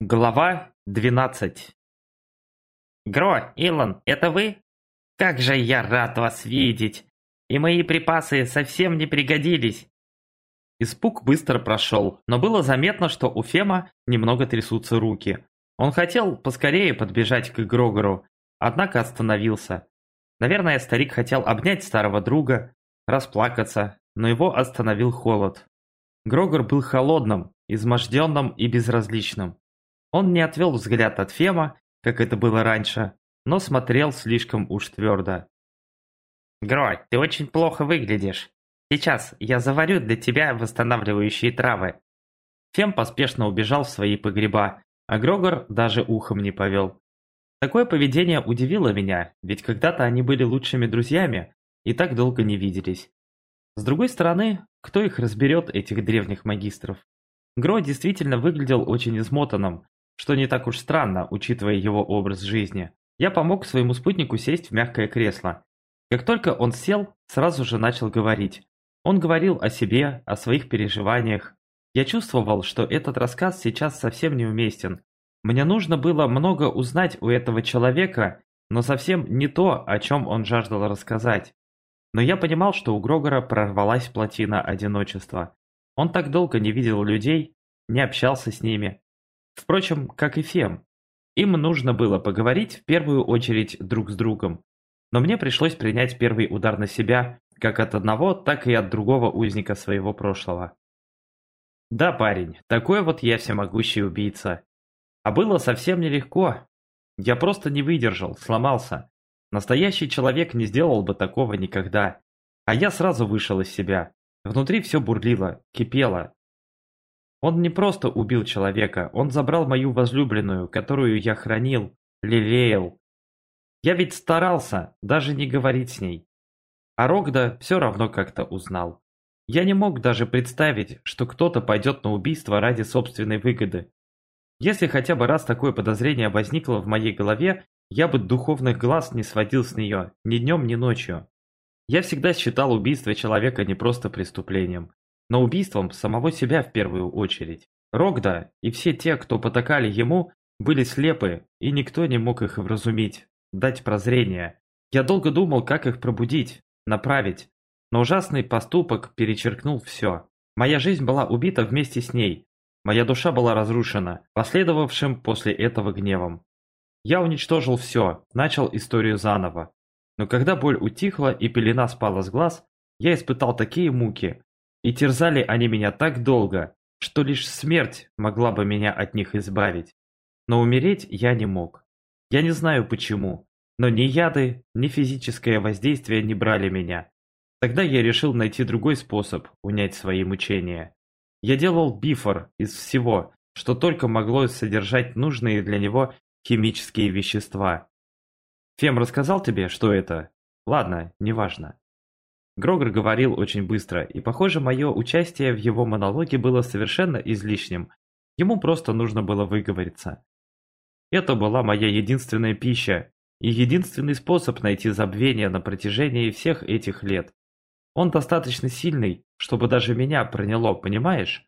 Глава 12 Гро, Илон, это вы? Как же я рад вас видеть! И мои припасы совсем не пригодились. Испуг быстро прошел, но было заметно, что у Фема немного трясутся руки. Он хотел поскорее подбежать к Грогору, однако остановился. Наверное, старик хотел обнять старого друга, расплакаться, но его остановил холод. Грогор был холодным, изможденным и безразличным. Он не отвел взгляд от Фема, как это было раньше, но смотрел слишком уж твердо. «Грой, ты очень плохо выглядишь. Сейчас я заварю для тебя восстанавливающие травы». Фем поспешно убежал в свои погреба, а Грогор даже ухом не повел. Такое поведение удивило меня, ведь когда-то они были лучшими друзьями и так долго не виделись. С другой стороны, кто их разберет, этих древних магистров? Гро действительно выглядел очень измотанным, что не так уж странно, учитывая его образ жизни. Я помог своему спутнику сесть в мягкое кресло. Как только он сел, сразу же начал говорить. Он говорил о себе, о своих переживаниях. Я чувствовал, что этот рассказ сейчас совсем неуместен. Мне нужно было много узнать у этого человека, но совсем не то, о чем он жаждал рассказать. Но я понимал, что у Грогора прорвалась плотина одиночества. Он так долго не видел людей, не общался с ними, Впрочем, как и Фем. Им нужно было поговорить в первую очередь друг с другом. Но мне пришлось принять первый удар на себя, как от одного, так и от другого узника своего прошлого. Да, парень, такой вот я всемогущий убийца. А было совсем нелегко. Я просто не выдержал, сломался. Настоящий человек не сделал бы такого никогда. А я сразу вышел из себя. Внутри все бурлило, кипело, он не просто убил человека, он забрал мою возлюбленную, которую я хранил, лелеял. Я ведь старался даже не говорить с ней. А Рогда все равно как-то узнал. Я не мог даже представить, что кто-то пойдет на убийство ради собственной выгоды. Если хотя бы раз такое подозрение возникло в моей голове, я бы духовных глаз не сводил с нее ни днем, ни ночью. Я всегда считал убийство человека не просто преступлением, но убийством самого себя в первую очередь. Рогда и все те, кто потакали ему, были слепы, и никто не мог их вразумить, дать прозрение. Я долго думал, как их пробудить, направить, но ужасный поступок перечеркнул все. Моя жизнь была убита вместе с ней. Моя душа была разрушена, последовавшим после этого гневом. Я уничтожил все, начал историю заново. Но когда боль утихла и пелена спала с глаз, я испытал такие муки, и терзали они меня так долго, что лишь смерть могла бы меня от них избавить. Но умереть я не мог. Я не знаю почему, но ни яды, ни физическое воздействие не брали меня. Тогда я решил найти другой способ унять свои мучения. Я делал бифор из всего, что только могло содержать нужные для него химические вещества. Фем рассказал тебе, что это? Ладно, неважно. Грогор говорил очень быстро, и, похоже, мое участие в его монологе было совершенно излишним. Ему просто нужно было выговориться. Это была моя единственная пища и единственный способ найти забвение на протяжении всех этих лет. Он достаточно сильный, чтобы даже меня проняло, понимаешь?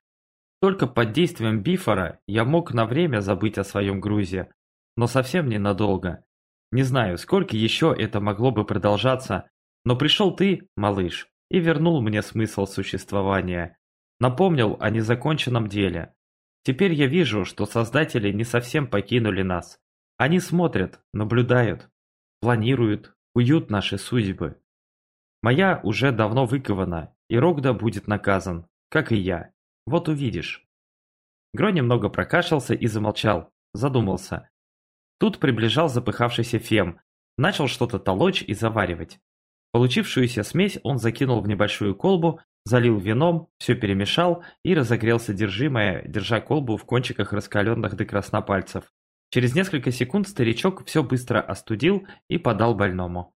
Только под действием бифора я мог на время забыть о своем грузе, но совсем ненадолго. Не знаю, сколько еще это могло бы продолжаться, но пришел ты, малыш, и вернул мне смысл существования. Напомнил о незаконченном деле. Теперь я вижу, что создатели не совсем покинули нас. Они смотрят, наблюдают, планируют, уют наши судьбы. Моя уже давно выкована, и Рогда будет наказан, как и я. Вот увидишь. Гро немного прокашлялся и замолчал, задумался. Тут приближал запыхавшийся Фем, начал что-то толочь и заваривать. Получившуюся смесь он закинул в небольшую колбу, залил вином, все перемешал и разогрел содержимое, держа колбу в кончиках раскаленных до красна пальцев. Через несколько секунд старичок все быстро остудил и подал больному.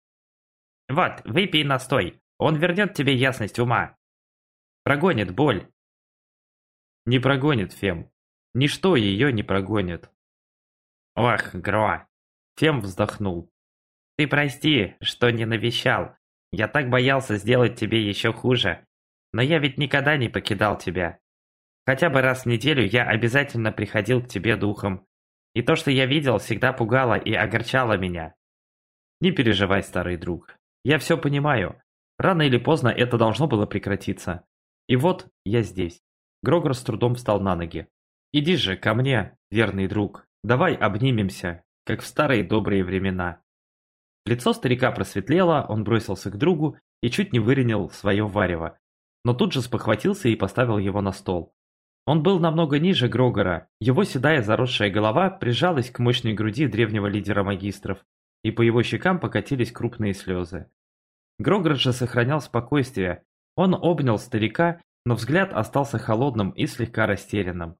«Вот, выпей настой, он вернет тебе ясность ума. Прогонит боль». «Не прогонит, Фем. Ничто ее не прогонит». «Ох, Гро!» Фем вздохнул. «Ты прости, что не навещал. Я так боялся сделать тебе еще хуже. Но я ведь никогда не покидал тебя. Хотя бы раз в неделю я обязательно приходил к тебе духом. И то, что я видел, всегда пугало и огорчало меня. Не переживай, старый друг. Я все понимаю. Рано или поздно это должно было прекратиться. И вот я здесь. Грогор с трудом встал на ноги. Иди же ко мне, верный друг. Давай обнимемся, как в старые добрые времена. Лицо старика просветлело, он бросился к другу и чуть не выронил свое варево, но тут же спохватился и поставил его на стол. Он был намного ниже Грогора, его седая заросшая голова прижалась к мощной груди древнего лидера магистров, и по его щекам покатились крупные слезы. Грогор же сохранял спокойствие, он обнял старика, но взгляд остался холодным и слегка растерянным.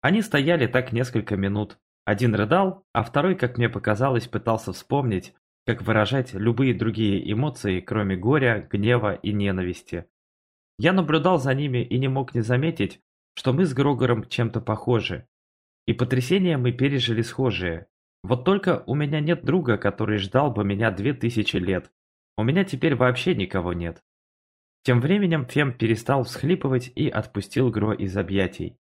Они стояли так несколько минут, один рыдал, а второй, как мне показалось, пытался вспомнить, как выражать любые другие эмоции, кроме горя, гнева и ненависти. Я наблюдал за ними и не мог не заметить, что мы с Грогором чем-то похожи. И потрясения мы пережили схожие. Вот только у меня нет друга, который ждал бы меня две тысячи лет. У меня теперь вообще никого нет. Тем временем Фем перестал всхлипывать и отпустил Гро из объятий.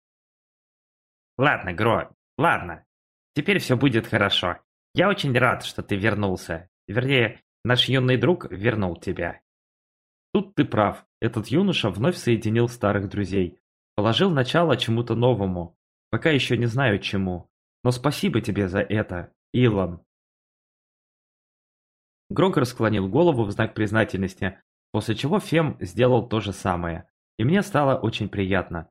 «Ладно, Гро, ладно. Теперь все будет хорошо. Я очень рад, что ты вернулся. Вернее, наш юный друг вернул тебя. Тут ты прав. Этот юноша вновь соединил старых друзей. Положил начало чему-то новому. Пока еще не знаю чему. Но спасибо тебе за это, Илон. Грогор склонил голову в знак признательности, после чего Фем сделал то же самое. И мне стало очень приятно.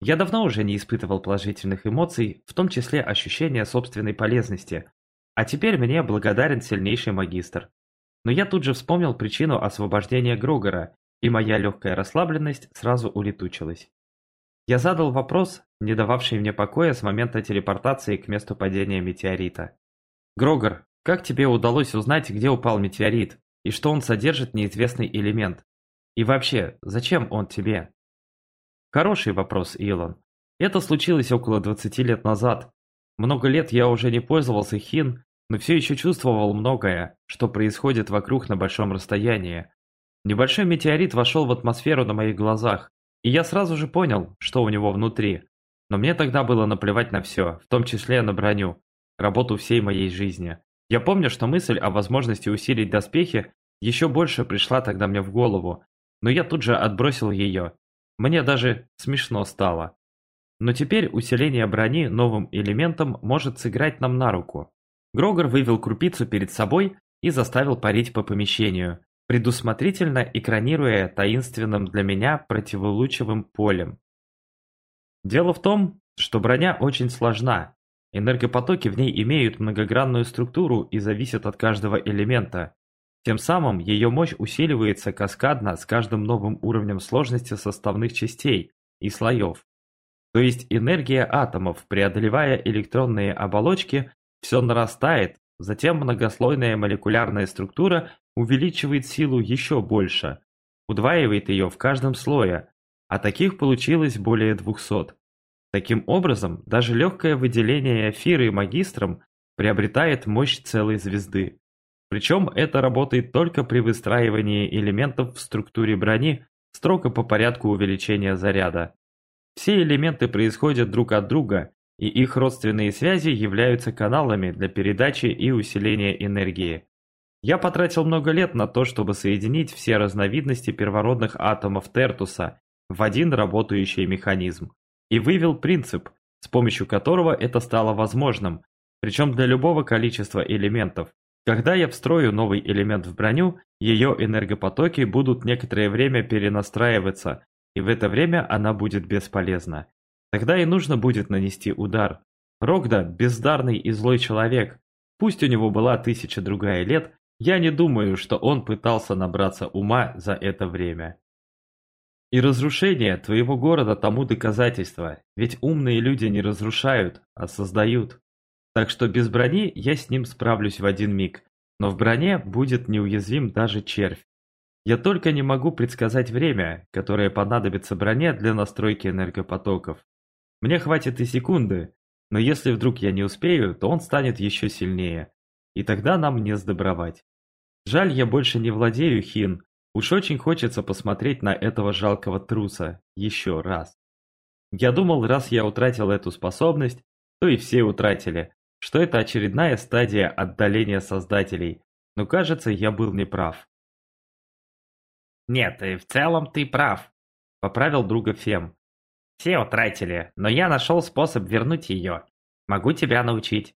Я давно уже не испытывал положительных эмоций, в том числе ощущения собственной полезности, а теперь мне благодарен сильнейший магистр. Но я тут же вспомнил причину освобождения Грогора, и моя легкая расслабленность сразу улетучилась. Я задал вопрос, не дававший мне покоя с момента телепортации к месту падения метеорита. «Грогор, как тебе удалось узнать, где упал метеорит, и что он содержит неизвестный элемент? И вообще, зачем он тебе?» Хороший вопрос, Илон. Это случилось около 20 лет назад, много лет я уже не пользовался хин, но все еще чувствовал многое, что происходит вокруг на большом расстоянии. Небольшой метеорит вошел в атмосферу на моих глазах, и я сразу же понял, что у него внутри. Но мне тогда было наплевать на все, в том числе на броню, работу всей моей жизни. Я помню, что мысль о возможности усилить доспехи еще больше пришла тогда мне в голову, но я тут же отбросил ее. Мне даже смешно стало. Но теперь усиление брони новым элементом может сыграть нам на руку. Грогор вывел крупицу перед собой и заставил парить по помещению, предусмотрительно экранируя таинственным для меня противолучевым полем. Дело в том, что броня очень сложна. Энергопотоки в ней имеют многогранную структуру и зависят от каждого элемента. Тем самым ее мощь усиливается каскадно с каждым новым уровнем сложности составных частей и слоев. То есть энергия атомов, преодолевая электронные оболочки, все нарастает, затем многослойная молекулярная структура увеличивает силу еще больше, удваивает ее в каждом слое, а таких получилось более 200. Таким образом, даже легкое выделение эфира магистром приобретает мощь целой звезды. Причем это работает только при выстраивании элементов в структуре брони строго по порядку увеличения заряда. Все элементы происходят друг от друга, и их родственные связи являются каналами для передачи и усиления энергии. Я потратил много лет на то, чтобы соединить все разновидности первородных атомов Тертуса в один работающий механизм, и вывел принцип, с помощью которого это стало возможным, причем для любого количества элементов. Когда я встрою новый элемент в броню, ее энергопотоки будут некоторое время перенастраиваться, и в это время она будет бесполезна. Тогда и нужно будет нанести удар. Рогда – бездарный и злой человек. Пусть у него была тысяча другая лет, я не думаю, что он пытался набраться ума за это время. И разрушение твоего города тому доказательство, ведь умные люди не разрушают, а создают. Так что без брони я с ним справлюсь в один миг, но в броне будет неуязвим даже червь. Я только не могу предсказать время, которое понадобится броне для настройки энергопотоков. Мне хватит и секунды, но если вдруг я не успею, то он станет еще сильнее. И тогда нам не сдобровать. Жаль, я больше не владею хин. Уж очень хочется посмотреть на этого жалкого труса еще раз. Я думал, раз я утратил эту способность, то и все утратили, что это очередная стадия отдаления создателей, но кажется, я был неправ. «Нет, и в целом ты прав», — поправил друга Фем. «Все утратили, но я нашел способ вернуть ее. Могу тебя научить.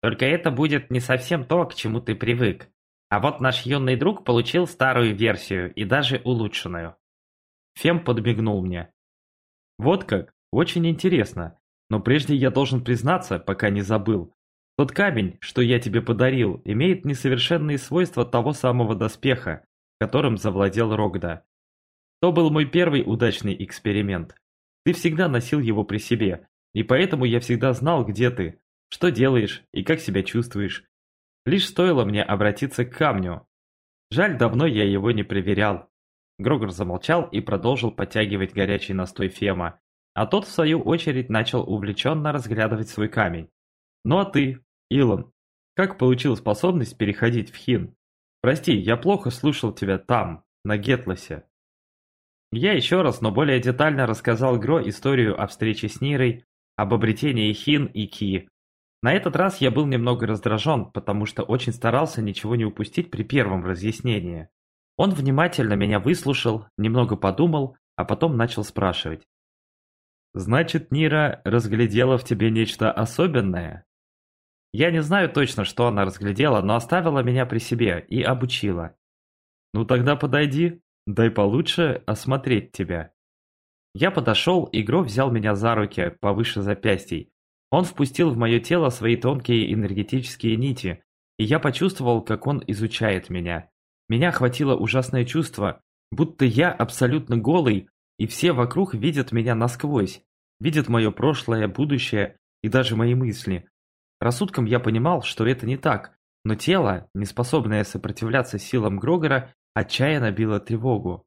Только это будет не совсем то, к чему ты привык. А вот наш юный друг получил старую версию и даже улучшенную». Фем подбегнул мне. «Вот как? Очень интересно. Но прежде я должен признаться, пока не забыл. Тот камень, что я тебе подарил, имеет несовершенные свойства того самого доспеха, которым завладел Рогда. То был мой первый удачный эксперимент. Ты всегда носил его при себе, и поэтому я всегда знал, где ты, что делаешь и как себя чувствуешь. Лишь стоило мне обратиться к камню. Жаль, давно я его не проверял. Грогор замолчал и продолжил подтягивать горячий настой Фема, а тот, в свою очередь, начал увлеченно разглядывать свой камень. «Ну а ты, Илон, как получил способность переходить в хин? Прости, я плохо слушал тебя там, на Гетлосе». Я еще раз, но более детально рассказал Гро историю о встрече с Нирой, об обретении Хин и Ки. На этот раз я был немного раздражен, потому что очень старался ничего не упустить при первом разъяснении. Он внимательно меня выслушал, немного подумал, а потом начал спрашивать. Значит, Нира разглядела в тебе нечто особенное? Я не знаю точно, что она разглядела, но оставила меня при себе и обучила. Ну тогда подойди, дай получше осмотреть тебя. Я подошел, и взял меня за руки, повыше запястий. Он впустил в мое тело свои тонкие энергетические нити, и я почувствовал, как он изучает меня. Меня охватило ужасное чувство, будто я абсолютно голый, и все вокруг видят меня насквозь, видят мое прошлое, будущее и даже мои мысли. Рассудком я понимал, что это не так, но тело, не способное сопротивляться силам Грогора, отчаянно било тревогу.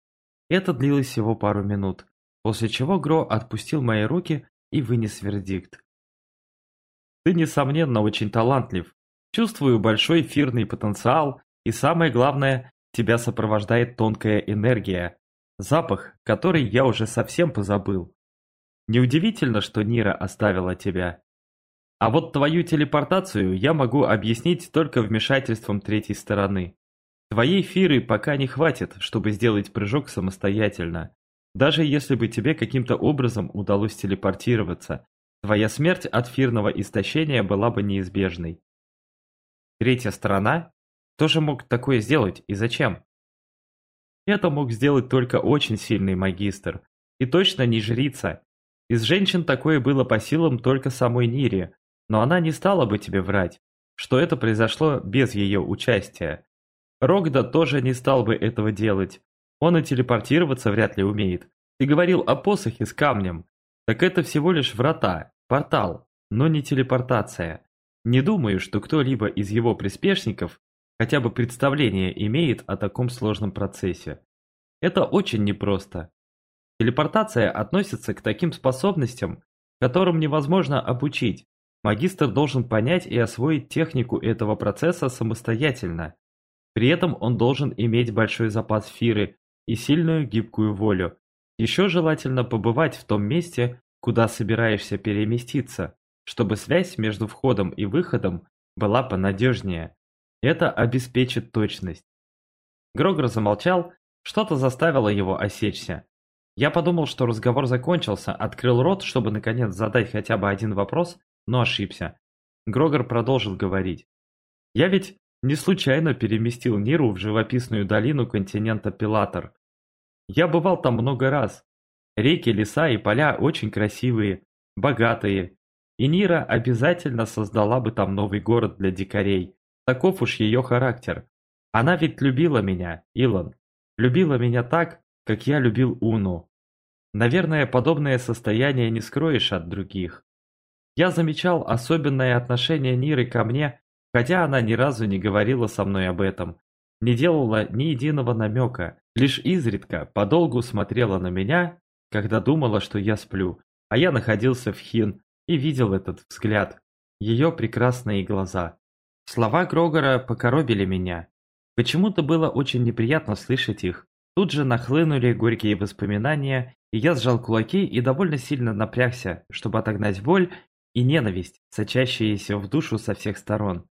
Это длилось всего пару минут, после чего Гро отпустил мои руки и вынес вердикт. Ты, несомненно, очень талантлив. Чувствую большой эфирный потенциал, и самое главное, тебя сопровождает тонкая энергия, запах, который я уже совсем позабыл. Неудивительно, что Нира оставила тебя. А вот твою телепортацию я могу объяснить только вмешательством третьей стороны. Твоей фиры пока не хватит, чтобы сделать прыжок самостоятельно. Даже если бы тебе каким-то образом удалось телепортироваться, твоя смерть от фирного истощения была бы неизбежной. Третья сторона? Кто же мог такое сделать и зачем? Это мог сделать только очень сильный магистр. И точно не жрица, из женщин такое было по силам только самой Нире, но она не стала бы тебе врать, что это произошло без ее участия. Рогда тоже не стал бы этого делать. Он и телепортироваться вряд ли умеет. Ты говорил о посохе с камнем. Так это всего лишь врата, портал, но не телепортация. Не думаю, что кто-либо из его приспешников хотя бы представление имеет о таком сложном процессе. Это очень непросто. Телепортация относится к таким способностям, которым невозможно обучить. Магистр должен понять и освоить технику этого процесса самостоятельно. При этом он должен иметь большой запас фиры и сильную гибкую волю. Еще желательно побывать в том месте, куда собираешься переместиться, чтобы связь между входом и выходом была понадежнее. Это обеспечит точность. Грогор замолчал, что-то заставило его осечься. Я подумал, что разговор закончился, открыл рот, чтобы наконец задать хотя бы один вопрос, но ошибся. Грогор продолжил говорить. «Я ведь не случайно переместил Ниру в живописную долину континента Пилатор. Я бывал там много раз. Реки, леса и поля очень красивые, богатые. И Нира обязательно создала бы там новый город для дикарей. Таков уж ее характер. Она ведь любила меня, Илон. Любила меня так, как я любил Уну. Наверное, подобное состояние не скроешь от других. Я замечал особенное отношение Ниры ко мне, хотя она ни разу не говорила со мной об этом, не делала ни единого намека, лишь изредка подолгу смотрела на меня, когда думала, что я сплю, а я находился в хин и видел этот взгляд, ее прекрасные глаза. Слова Грогора покоробили меня. Почему-то было очень неприятно слышать их, Тут же нахлынули горькие воспоминания, и я сжал кулаки и довольно сильно напрягся, чтобы отогнать боль и ненависть, сочащиеся в душу со всех сторон.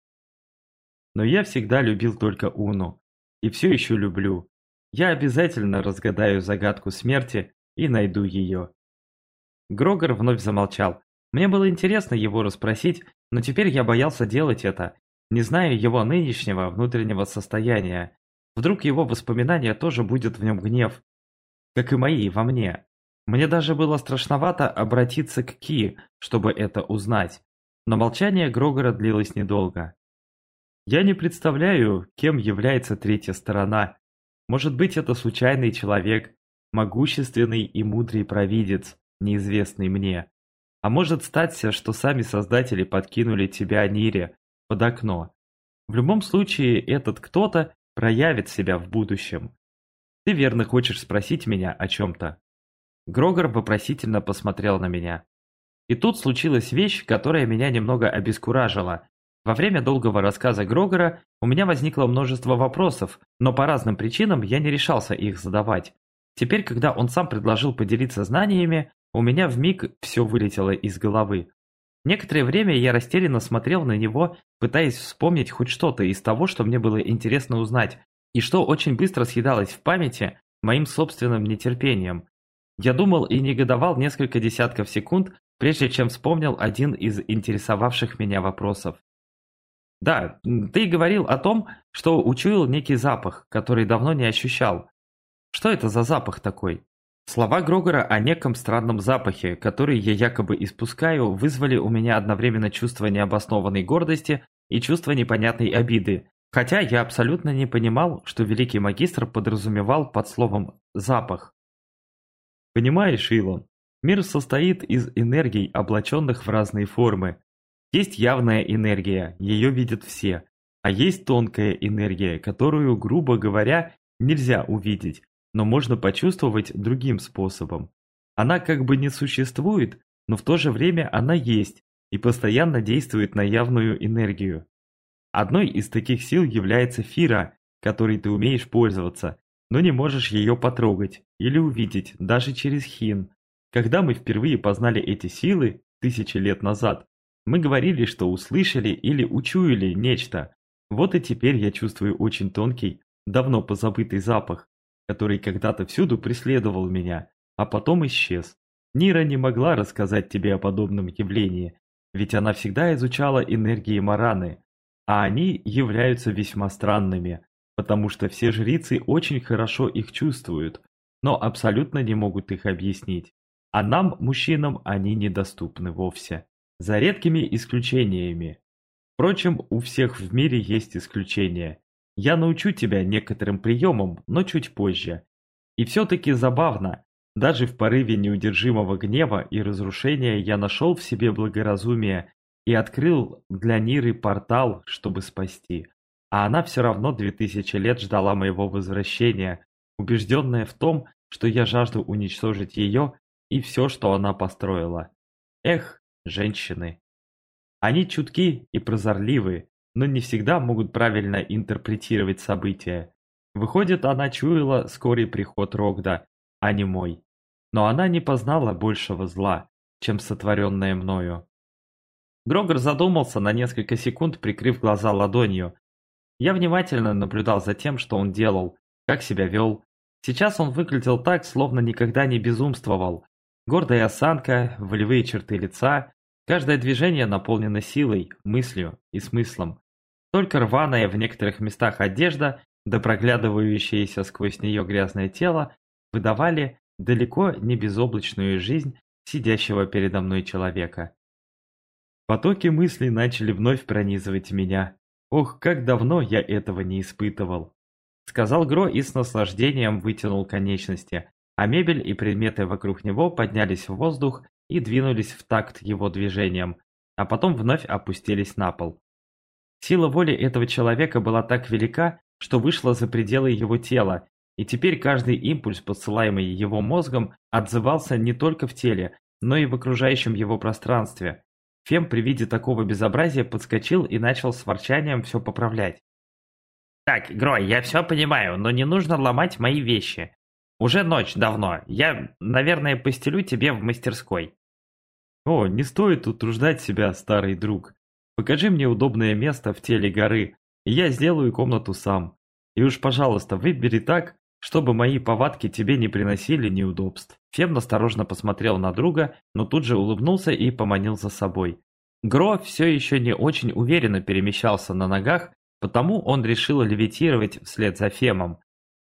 Но я всегда любил только Уну, и все еще люблю. Я обязательно разгадаю загадку смерти и найду ее. Грогор вновь замолчал. Мне было интересно его расспросить, но теперь я боялся делать это, не зная его нынешнего внутреннего состояния. Вдруг его воспоминания тоже будет в нем гнев, как и мои во мне. Мне даже было страшновато обратиться к Ки, чтобы это узнать. Но молчание Грогора длилось недолго. Я не представляю, кем является третья сторона. Может быть, это случайный человек, могущественный и мудрый провидец, неизвестный мне. А может статься, что сами создатели подкинули тебя Нире под окно. В любом случае, этот кто-то проявит себя в будущем. Ты верно хочешь спросить меня о чем-то? Грогор вопросительно посмотрел на меня. И тут случилась вещь, которая меня немного обескуражила. Во время долгого рассказа Грогора у меня возникло множество вопросов, но по разным причинам я не решался их задавать. Теперь, когда он сам предложил поделиться знаниями, у меня в миг все вылетело из головы. Некоторое время я растерянно смотрел на него, пытаясь вспомнить хоть что-то из того, что мне было интересно узнать, и что очень быстро съедалось в памяти моим собственным нетерпением. Я думал и негодовал несколько десятков секунд, прежде чем вспомнил один из интересовавших меня вопросов. Да, ты говорил о том, что учуял некий запах, который давно не ощущал. Что это за запах такой? Слова Грогора о неком странном запахе, который я якобы испускаю, вызвали у меня одновременно чувство необоснованной гордости и чувство непонятной обиды, хотя я абсолютно не понимал, что великий магистр подразумевал под словом «запах». Понимаешь, Илон, мир состоит из энергий, облаченных в разные формы. Есть явная энергия, ее видят все, а есть тонкая энергия, которую, грубо говоря, нельзя увидеть, но можно почувствовать другим способом. Она как бы не существует, но в то же время она есть и постоянно действует на явную энергию. Одной из таких сил является фира, которой ты умеешь пользоваться, но не можешь ее потрогать или увидеть даже через хин. Когда мы впервые познали эти силы, тысячи лет назад, мы говорили, что услышали или учуяли нечто. Вот и теперь я чувствую очень тонкий, давно позабытый запах, который когда-то всюду преследовал меня, а потом исчез. Нира не могла рассказать тебе о подобном явлении, ведь она всегда изучала энергии Мараны, а они являются весьма странными, потому что все жрицы очень хорошо их чувствуют, но абсолютно не могут их объяснить. А нам, мужчинам, они недоступны вовсе. За редкими исключениями. Впрочем, у всех в мире есть исключения. Я научу тебя некоторым приемам, но чуть позже. И все-таки забавно. Даже в порыве неудержимого гнева и разрушения я нашел в себе благоразумие и открыл для Ниры портал, чтобы спасти. А она все равно две тысячи лет ждала моего возвращения, убежденная в том, что я жажду уничтожить ее и все, что она построила. Эх, женщины. Они чутки и прозорливы, но не всегда могут правильно интерпретировать события. Выходит, она чуяла скорый приход Рогда, а не мой. Но она не познала большего зла, чем сотворенное мною. Грогор задумался на несколько секунд, прикрыв глаза ладонью. Я внимательно наблюдал за тем, что он делал, как себя вел. Сейчас он выглядел так, словно никогда не безумствовал. Гордая осанка, волевые черты лица, каждое движение наполнено силой, мыслью и смыслом. Только рваная в некоторых местах одежда, да проглядывающееся сквозь нее грязное тело, выдавали далеко не безоблачную жизнь сидящего передо мной человека. Потоки мыслей начали вновь пронизывать меня. Ох, как давно я этого не испытывал. Сказал Гро и с наслаждением вытянул конечности, а мебель и предметы вокруг него поднялись в воздух и двинулись в такт его движением, а потом вновь опустились на пол. Сила воли этого человека была так велика, что вышла за пределы его тела, и теперь каждый импульс, посылаемый его мозгом, отзывался не только в теле, но и в окружающем его пространстве. Фем при виде такого безобразия подскочил и начал с ворчанием все поправлять. «Так, Грой, я все понимаю, но не нужно ломать мои вещи. Уже ночь давно. Я, наверное, постелю тебе в мастерской. О, не стоит утруждать себя, старый друг. Покажи мне удобное место в теле горы, и я сделаю комнату сам. И уж, пожалуйста, выбери так, чтобы мои повадки тебе не приносили неудобств. Фем осторожно посмотрел на друга, но тут же улыбнулся и поманил за собой. Гро все еще не очень уверенно перемещался на ногах, потому он решил левитировать вслед за Фемом.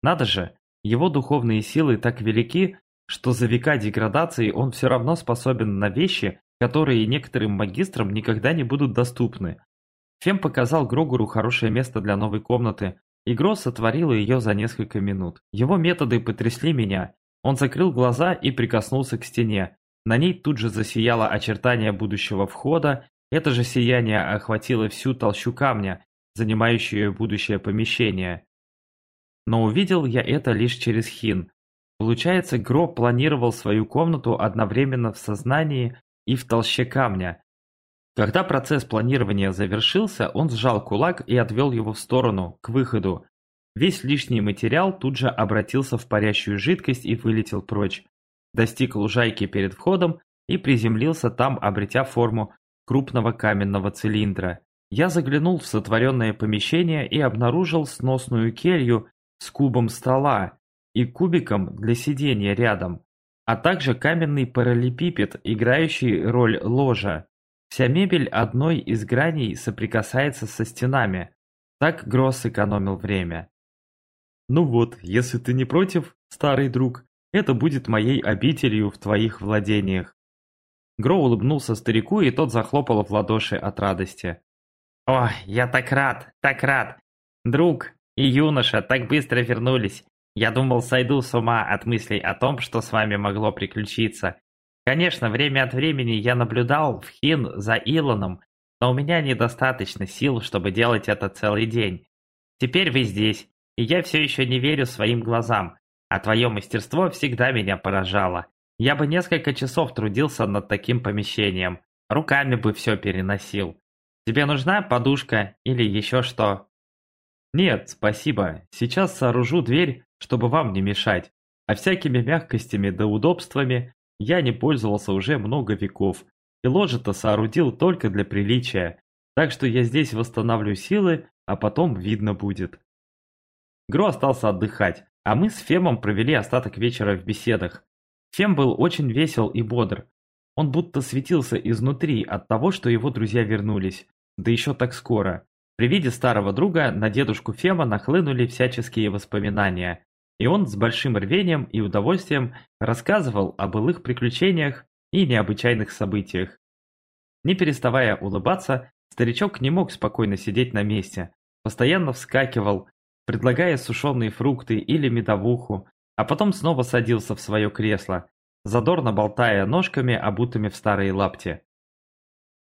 Надо же, его духовные силы так велики, что за века деградации он все равно способен на вещи, которые некоторым магистрам никогда не будут доступны. Фем показал Грогуру хорошее место для новой комнаты, и Гро сотворила ее за несколько минут. Его методы потрясли меня. Он закрыл глаза и прикоснулся к стене. На ней тут же засияло очертание будущего входа, это же сияние охватило всю толщу камня, занимающую будущее помещение. Но увидел я это лишь через хин. Получается, Гро планировал свою комнату одновременно в сознании и в толще камня. Когда процесс планирования завершился, он сжал кулак и отвел его в сторону, к выходу. Весь лишний материал тут же обратился в парящую жидкость и вылетел прочь. Достиг лужайки перед входом и приземлился там, обретя форму крупного каменного цилиндра. Я заглянул в сотворенное помещение и обнаружил сносную келью с кубом стола и кубиком для сидения рядом, а также каменный параллелепипед, играющий роль ложа. Вся мебель одной из граней соприкасается со стенами. Так Гросс экономил время. «Ну вот, если ты не против, старый друг, это будет моей обителью в твоих владениях. Гро улыбнулся старику, и тот захлопал в ладоши от радости. «О, я так рад, так рад! Друг и юноша так быстро вернулись. Я думал, сойду с ума от мыслей о том, что с вами могло приключиться. Конечно, время от времени я наблюдал в Хин за Илоном, но у меня недостаточно сил, чтобы делать это целый день. Теперь вы здесь, и я все еще не верю своим глазам, а твое мастерство всегда меня поражало. Я бы несколько часов трудился над таким помещением. Руками бы все переносил. Тебе нужна подушка или еще что? Нет, спасибо. Сейчас сооружу дверь, чтобы вам не мешать. А всякими мягкостями да удобствами я не пользовался уже много веков. И ложа-то соорудил только для приличия. Так что я здесь восстановлю силы, а потом видно будет. Гро остался отдыхать, а мы с Фемом провели остаток вечера в беседах. Фем был очень весел и бодр. Он будто светился изнутри от того, что его друзья вернулись. Да еще так скоро. При виде старого друга на дедушку Фема нахлынули всяческие воспоминания. И он с большим рвением и удовольствием рассказывал о былых приключениях и необычайных событиях. Не переставая улыбаться, старичок не мог спокойно сидеть на месте. Постоянно вскакивал, предлагая сушеные фрукты или медовуху, а потом снова садился в свое кресло, задорно болтая ножками, обутыми в старые лапти.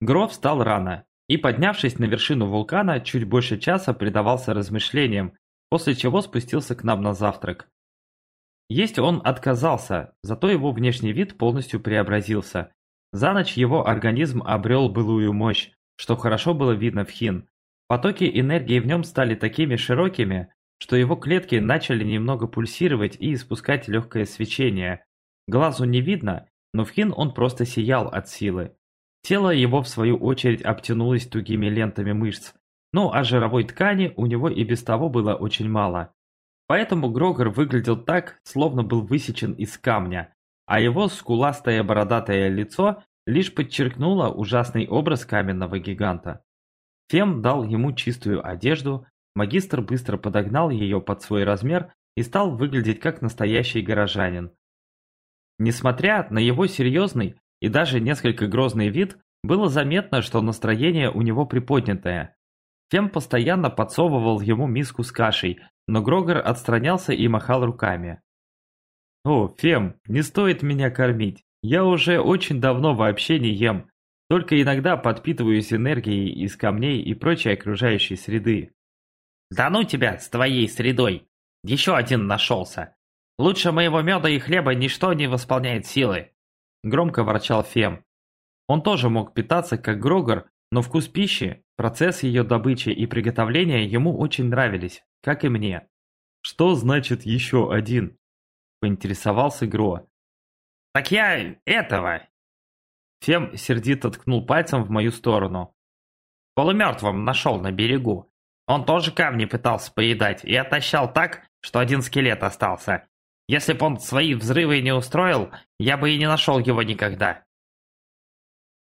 Гро встал рано и, поднявшись на вершину вулкана, чуть больше часа предавался размышлениям, после чего спустился к нам на завтрак. Есть он отказался, зато его внешний вид полностью преобразился. За ночь его организм обрел былую мощь, что хорошо было видно в хин. Потоки энергии в нем стали такими широкими, что его клетки начали немного пульсировать и испускать легкое свечение. Глазу не видно, но в хин он просто сиял от силы. Тело его в свою очередь обтянулось тугими лентами мышц, ну а жировой ткани у него и без того было очень мало. Поэтому Грогор выглядел так, словно был высечен из камня, а его скуластое бородатое лицо лишь подчеркнуло ужасный образ каменного гиганта. Фем дал ему чистую одежду, Магистр быстро подогнал ее под свой размер и стал выглядеть как настоящий горожанин. Несмотря на его серьезный и даже несколько грозный вид, было заметно, что настроение у него приподнятое. Фем постоянно подсовывал ему миску с кашей, но Грогор отстранялся и махал руками. «О, Фем, не стоит меня кормить. Я уже очень давно вообще не ем. Только иногда подпитываюсь энергией из камней и прочей окружающей среды. «Да ну тебя с твоей средой! Еще один нашелся! Лучше моего меда и хлеба ничто не восполняет силы!» Громко ворчал Фем. Он тоже мог питаться как Грогор, но вкус пищи, процесс ее добычи и приготовления ему очень нравились, как и мне. Что значит еще один? Поинтересовался Гро. «Так я этого!» Фем сердито ткнул пальцем в мою сторону. Полумертвым нашел на берегу. Он тоже камни пытался поедать и отощал так, что один скелет остался. Если бы он свои взрывы не устроил, я бы и не нашел его никогда.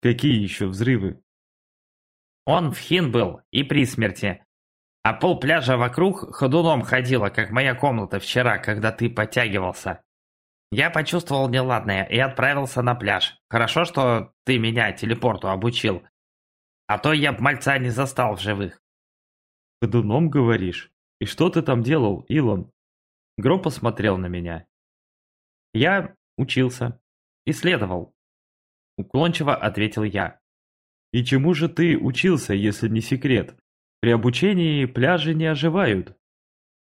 Какие еще взрывы? Он в хин был и при смерти. А пол пляжа вокруг ходуном ходила, как моя комната вчера, когда ты подтягивался. Я почувствовал неладное и отправился на пляж. Хорошо, что ты меня телепорту обучил. А то я б мальца не застал в живых. Ходуном говоришь? И что ты там делал, Илон? Гро посмотрел на меня. Я учился. Исследовал. Уклончиво ответил я. И чему же ты учился, если не секрет? При обучении пляжи не оживают.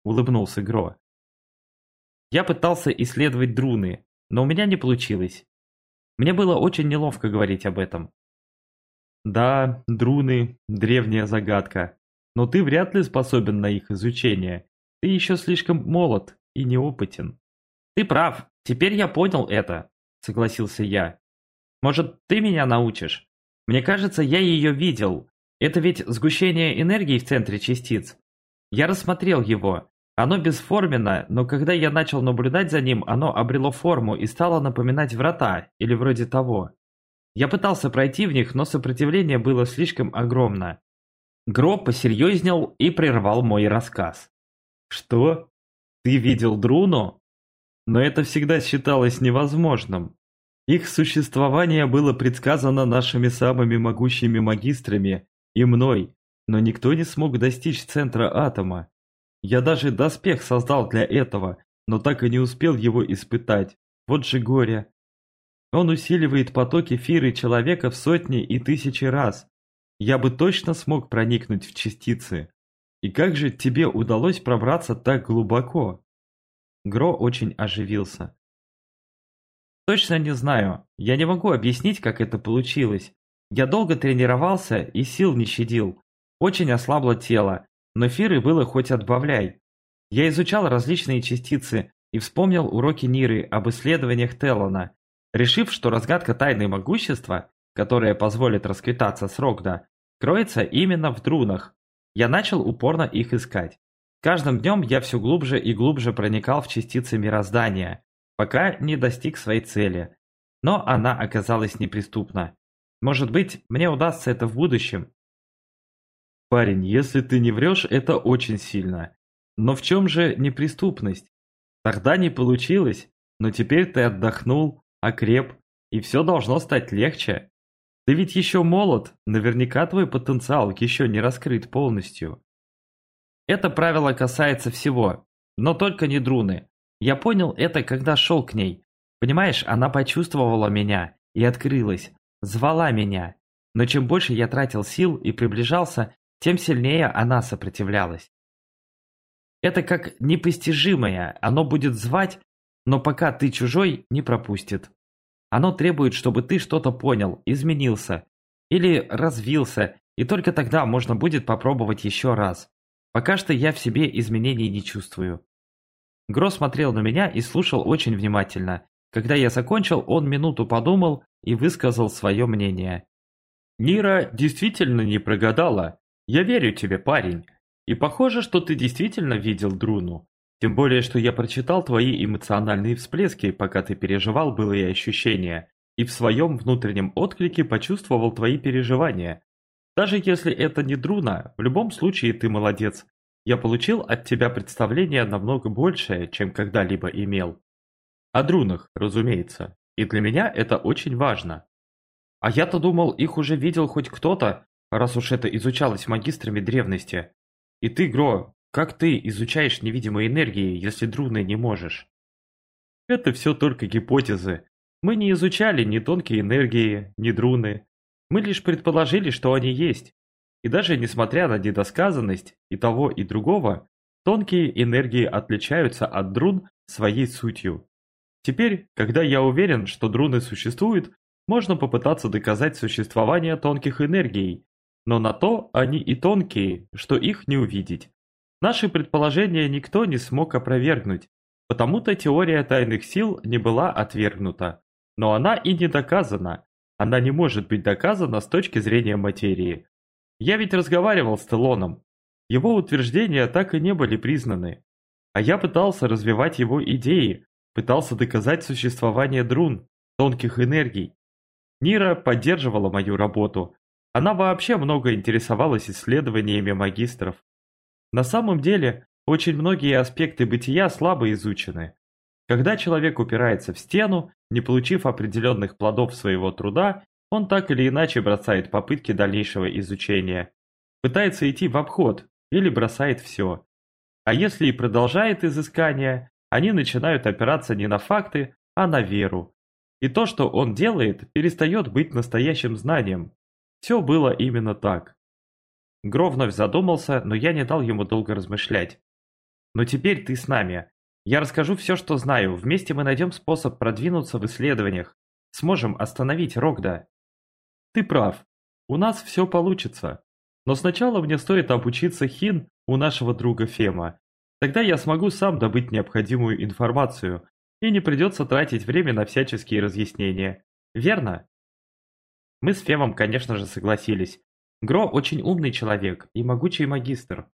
Улыбнулся Гро. Я пытался исследовать друны, но у меня не получилось. Мне было очень неловко говорить об этом. Да, друны – древняя загадка, но ты вряд ли способен на их изучение. Ты еще слишком молод и неопытен. Ты прав, теперь я понял это, согласился я. Может, ты меня научишь? Мне кажется, я ее видел, это ведь сгущение энергии в центре частиц. Я рассмотрел его. Оно бесформенно, но когда я начал наблюдать за ним, оно обрело форму и стало напоминать врата, или вроде того. Я пытался пройти в них, но сопротивление было слишком огромно. Гро посерьезнел и прервал мой рассказ. «Что? Ты видел Друну?» Но это всегда считалось невозможным. Их существование было предсказано нашими самыми могущими магистрами и мной, но никто не смог достичь центра атома. Я даже доспех создал для этого, но так и не успел его испытать. Вот же горе. Он усиливает поток эфира человека в сотни и тысячи раз. Я бы точно смог проникнуть в частицы. И как же тебе удалось пробраться так глубоко? Гро очень оживился. Точно не знаю. Я не могу объяснить, как это получилось. Я долго тренировался и сил не щадил. Очень ослабло тело, но фиры было хоть отбавляй. Я изучал различные частицы и вспомнил уроки Ниры об исследованиях Теллона, решив, что разгадка тайны могущества, которая позволит расквитаться с Рогда, кроется именно в друнах. Я начал упорно их искать. Каждым днем я все глубже и глубже проникал в частицы мироздания, пока не достиг своей цели. Но она оказалась неприступна. Может быть, мне удастся это в будущем. Парень, если ты не врешь, это очень сильно. Но в чем же неприступность? Тогда не получилось, но теперь ты отдохнул, окреп, и все должно стать легче. Ты ведь еще молод, наверняка твой потенциал еще не раскрыт полностью. Это правило касается всего, но только не Друны. Я понял это, когда шел к ней. Понимаешь, она почувствовала меня и открылась, звала меня. Но чем больше я тратил сил и приближался, тем сильнее она сопротивлялась. Это как непостижимое, оно будет звать, но пока ты чужой, не пропустит. Оно требует, чтобы ты что-то понял, изменился или развился, и только тогда можно будет попробовать еще раз. Пока что я в себе изменений не чувствую. Гро смотрел на меня и слушал очень внимательно. Когда я закончил, он минуту подумал и высказал свое мнение. «Нира действительно не прогадала. Я верю тебе, парень. И похоже, что ты действительно видел Друну. Тем более, что я прочитал твои эмоциональные всплески, пока ты переживал былые ощущения, и в своем внутреннем отклике почувствовал твои переживания. Даже если это не Друна, в любом случае ты молодец. Я получил от тебя представление намного большее, чем когда-либо имел. О Друнах, разумеется. И для меня это очень важно. А я-то думал, их уже видел хоть кто-то, раз уж это изучалось магистрами древности. И ты, Гро, как ты изучаешь невидимые энергии, если друны не можешь? Это все только гипотезы. Мы не изучали ни тонкие энергии, ни друны. Мы лишь предположили, что они есть. И даже несмотря на недосказанность и того, и другого, тонкие энергии отличаются от друн своей сутью. Теперь, когда я уверен, что друны существуют, можно попытаться доказать существование тонких энергий, но на то они и тонкие, что их не увидеть. Наши предположения никто не смог опровергнуть. Потому-то теория тайных сил не была отвергнута. Но она и не доказана. Она не может быть доказана с точки зрения материи. Я ведь разговаривал с Телоном. Его утверждения так и не были признаны. А я пытался развивать его идеи, пытался доказать существование друн, тонких энергий. Нира поддерживала мою работу. Она вообще много интересовалась исследованиями магистров. На самом деле, очень многие аспекты бытия слабо изучены. Когда человек упирается в стену, не получив определенных плодов своего труда, он так или иначе бросает попытки дальнейшего изучения. Пытается идти в обход или бросает все. А если и продолжает изыскания, они начинают опираться не на факты, а на веру. И то, что он делает, перестает быть настоящим знанием. Все было именно так. Гро вновь задумался, но я не дал ему долго размышлять. «Но теперь ты с нами. Я расскажу все, что знаю. Вместе мы найдем способ продвинуться в исследованиях. Сможем остановить Рогда». «Ты прав. У нас все получится. Но сначала мне стоит обучиться хин у нашего друга Фема. Тогда я смогу сам добыть необходимую информацию, и не придется тратить время на всяческие разъяснения. Верно? Мы с Фемом, конечно же, согласились. Гро очень умный человек и могучий магистр.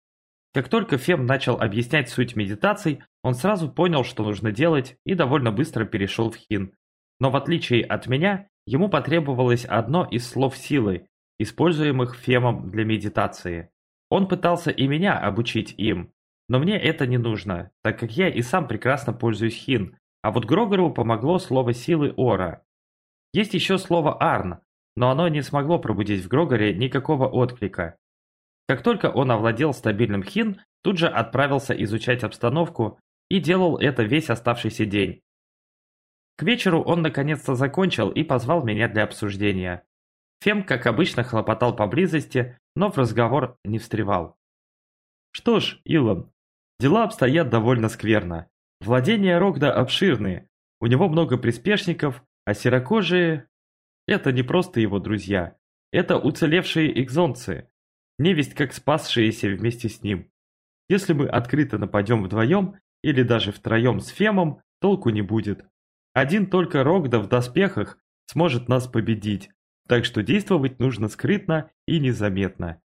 Как только Фем начал объяснять суть медитаций, он сразу понял, что нужно делать, и довольно быстро перешел в хин. Но в отличие от меня, ему потребовалось одно из слов силы, используемых Фемом для медитации. Он пытался и меня обучить им, но мне это не нужно, так как я и сам прекрасно пользуюсь хин, а вот Грогору помогло слово силы Ора. Есть еще слово Арн, но оно не смогло пробудить в Грогоре никакого отклика. Как только он овладел стабильным хин, тут же отправился изучать обстановку и делал это весь оставшийся день. К вечеру он наконец-то закончил и позвал меня для обсуждения. Фем, как обычно, хлопотал поблизости, но в разговор не встревал. Что ж, Илон, дела обстоят довольно скверно. Владения Рогда обширные, у него много приспешников, а серокожие – это не просто его друзья, это уцелевшие экзонцы, невесть как спасшиеся вместе с ним. Если мы открыто нападем вдвоем или даже втроем с Фемом, толку не будет. Один только Рогда в доспехах сможет нас победить, так что действовать нужно скрытно и незаметно.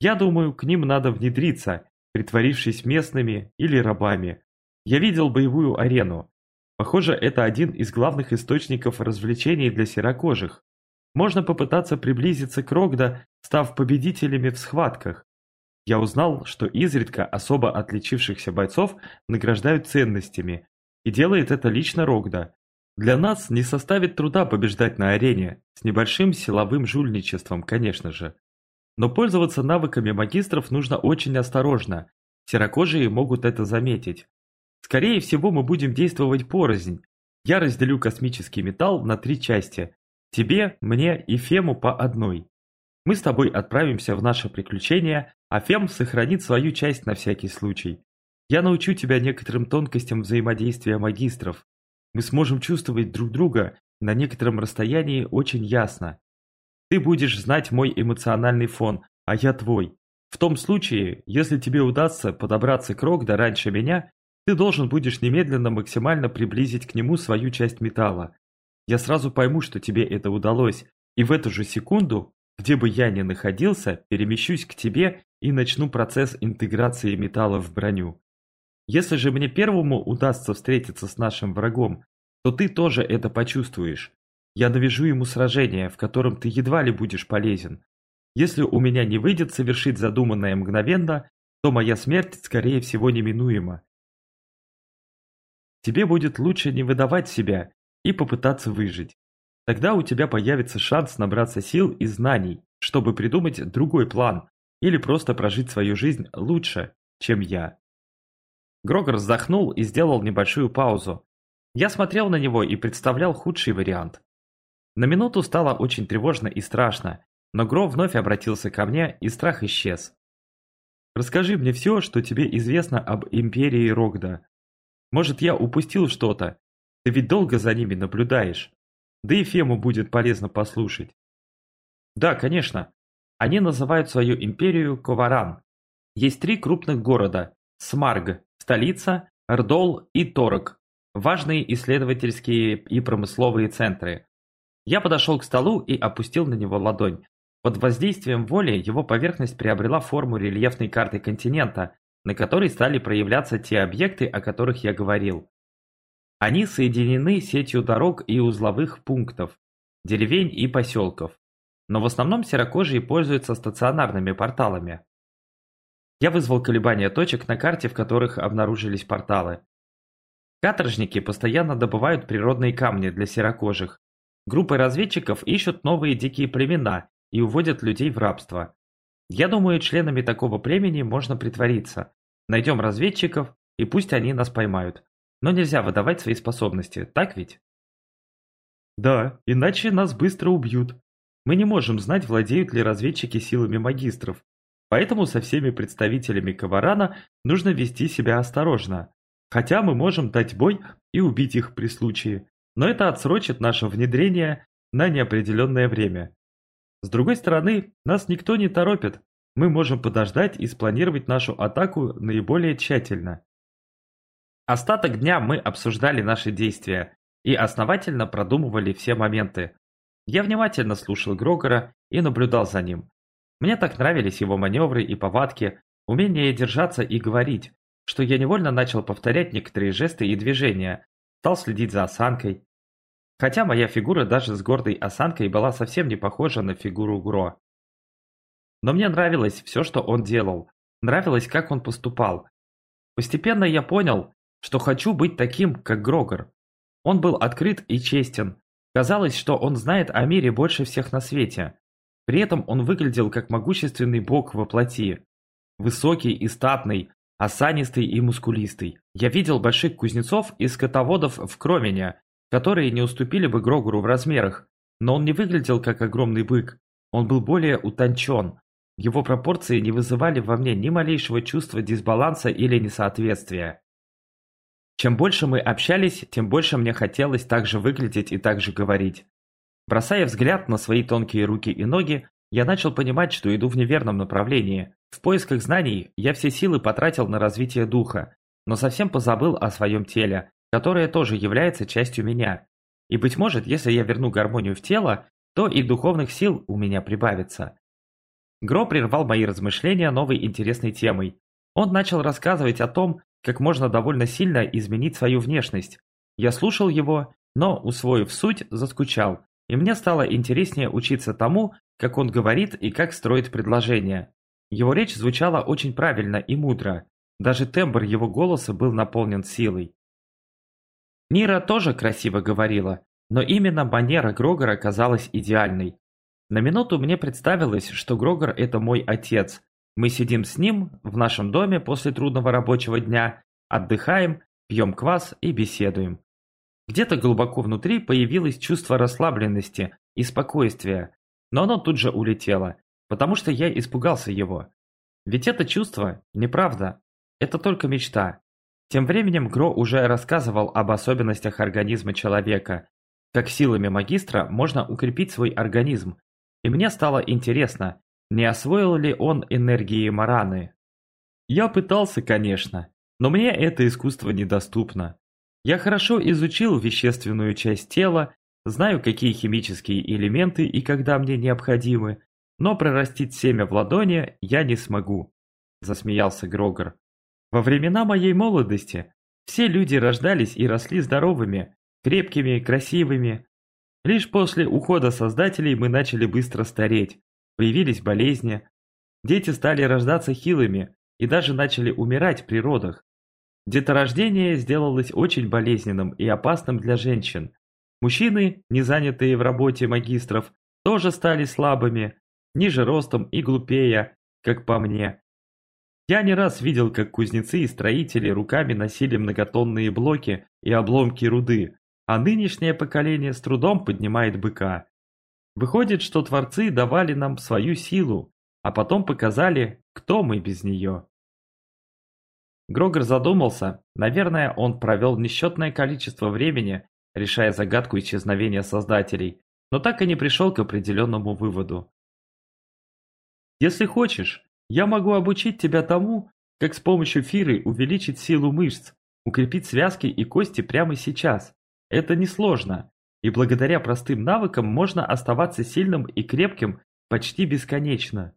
Я думаю, к ним надо внедриться, притворившись местными или рабами, я видел боевую арену. Похоже, это один из главных источников развлечений для серокожих. Можно попытаться приблизиться к Рогда, став победителями в схватках. Я узнал, что изредка особо отличившихся бойцов награждают ценностями, и делает это лично Рогда. Для нас не составит труда побеждать на арене, с небольшим силовым жульничеством, конечно же. Но пользоваться навыками магистров нужно очень осторожно. Серокожие могут это заметить. Скорее всего, мы будем действовать порознь. Я разделю космический металл на три части. Тебе, мне и Фему по одной. Мы с тобой отправимся в наше приключение, а Фем сохранит свою часть на всякий случай. Я научу тебя некоторым тонкостям взаимодействия магистров. Мы сможем чувствовать друг друга на некотором расстоянии очень ясно. Ты будешь знать мой эмоциональный фон, а я твой. В том случае, если тебе удастся подобраться к Рогда раньше меня, ты должен будешь немедленно максимально приблизить к нему свою часть металла. Я сразу пойму, что тебе это удалось, и в эту же секунду, где бы я ни находился, перемещусь к тебе и начну процесс интеграции металла в броню. Если же мне первому удастся встретиться с нашим врагом, то ты тоже это почувствуешь. Я навяжу ему сражение, в котором ты едва ли будешь полезен. Если у меня не выйдет совершить задуманное мгновенно, то моя смерть, скорее всего, неминуема. Тебе будет лучше не выдавать себя и попытаться выжить. Тогда у тебя появится шанс набраться сил и знаний, чтобы придумать другой план или просто прожить свою жизнь лучше, чем я. Грогор вздохнул и сделал небольшую паузу. Я смотрел на него и представлял худший вариант. На минуту стало очень тревожно и страшно, но Гро вновь обратился ко мне, и страх исчез. «Расскажи мне все, что тебе известно об Империи Рогда. Может, я упустил что-то? Ты ведь долго за ними наблюдаешь. Да и Фему будет полезно послушать. Да, конечно. Они называют свою империю Коваран. Есть три крупных города. Смарг – столица, Рдол и Торок – важные исследовательские и промысловые центры. Я подошел к столу и опустил на него ладонь. Под воздействием воли его поверхность приобрела форму рельефной карты континента, на которой стали проявляться те объекты, о которых я говорил. Они соединены сетью дорог и узловых пунктов, деревень и поселков. Но в основном серокожие пользуются стационарными порталами. Я вызвал колебания точек на карте, в которых обнаружились порталы. Каторжники постоянно добывают природные камни для серокожих. Группы разведчиков ищут новые дикие племена и уводят людей в рабство. Я думаю, членами такого племени можно притвориться. Найдем разведчиков, и пусть они нас поймают. Но нельзя выдавать свои способности, так ведь? Да, иначе нас быстро убьют. Мы не можем знать, владеют ли разведчики силами магистров. Поэтому со всеми представителями Каварана нужно вести себя осторожно. Хотя мы можем дать бой и убить их при случае. Но это отсрочит наше внедрение на неопределенное время. С другой стороны, нас никто не торопит. Мы можем подождать и спланировать нашу атаку наиболее тщательно. Остаток дня мы обсуждали наши действия и основательно продумывали все моменты. Я внимательно слушал Грогора и наблюдал за ним. Мне так нравились его маневры и повадки, умение держаться и говорить, что я невольно начал повторять некоторые жесты и движения, стал следить за осанкой. Хотя моя фигура даже с гордой осанкой была совсем не похожа на фигуру Гро. Но мне нравилось все, что он делал, нравилось, как он поступал. Постепенно я понял, что хочу быть таким, как Грогор. Он был открыт и честен. Казалось, что он знает о мире больше всех на свете. При этом он выглядел как могущественный бог во плоти. Высокий и статный, осанистый и мускулистый. Я видел больших кузнецов и скотоводов в Кромене, которые не уступили бы Грогору в размерах, но он не выглядел как огромный бык. Он был более утончен. Его пропорции не вызывали во мне ни малейшего чувства дисбаланса или несоответствия. Чем больше мы общались, тем больше мне хотелось так же выглядеть и так же говорить. Бросая взгляд на свои тонкие руки и ноги, я начал понимать, что иду в неверном направлении. В поисках знаний я все силы потратил на развитие духа, но совсем позабыл о своем теле, которое тоже является частью меня. И быть может, если я верну гармонию в тело, то и духовных сил у меня прибавится. Гро прервал мои размышления новой интересной темой. Он начал рассказывать о том, как можно довольно сильно изменить свою внешность. Я слушал его, но, усвоив суть, заскучал, и мне стало интереснее учиться тому, как он говорит и как строит предложения. Его речь звучала очень правильно и мудро, даже тембр его голоса был наполнен силой. Нира тоже красиво говорила, но именно манера Грогора казалась идеальной. На минуту мне представилось, что Грогор – это мой отец, мы сидим с ним в нашем доме после трудного рабочего дня, отдыхаем, пьем квас и беседуем. Где-то глубоко внутри появилось чувство расслабленности и спокойствия, но оно тут же улетело, потому что я испугался его. Ведь это чувство неправда, это только мечта. Тем временем Гро уже рассказывал об особенностях организма человека, как силами магистра можно укрепить свой организм, и мне стало интересно, не освоил ли он энергии Мараны? Я пытался, конечно, но мне это искусство недоступно. Я хорошо изучил вещественную часть тела, знаю, какие химические элементы и когда мне необходимы, но прорастить семя в ладони я не смогу, засмеялся Грогор. Во времена моей молодости все люди рождались и росли здоровыми, крепкими, красивыми. Лишь после ухода создателей мы начали быстро стареть, Появились болезни, дети стали рождаться хилыми и даже начали умирать при родах. Деторождение сделалось очень болезненным и опасным для женщин. Мужчины, не занятые в работе магистров, тоже стали слабыми, ниже ростом и глупее, как по мне. Я не раз видел, как кузнецы и строители руками носили многотонные блоки и обломки руды, а нынешнее поколение с трудом поднимает быка. Выходит, что творцы давали нам свою силу, а потом показали, кто мы без нее. Грогор задумался, наверное, он провел несчетное количество времени, решая загадку исчезновения создателей, но так и не пришел к определенному выводу. Если хочешь, я могу обучить тебя тому, как с помощью фиры увеличить силу мышц, укрепить связки и кости прямо сейчас. Это несложно. И благодаря простым навыкам можно оставаться сильным и крепким почти бесконечно.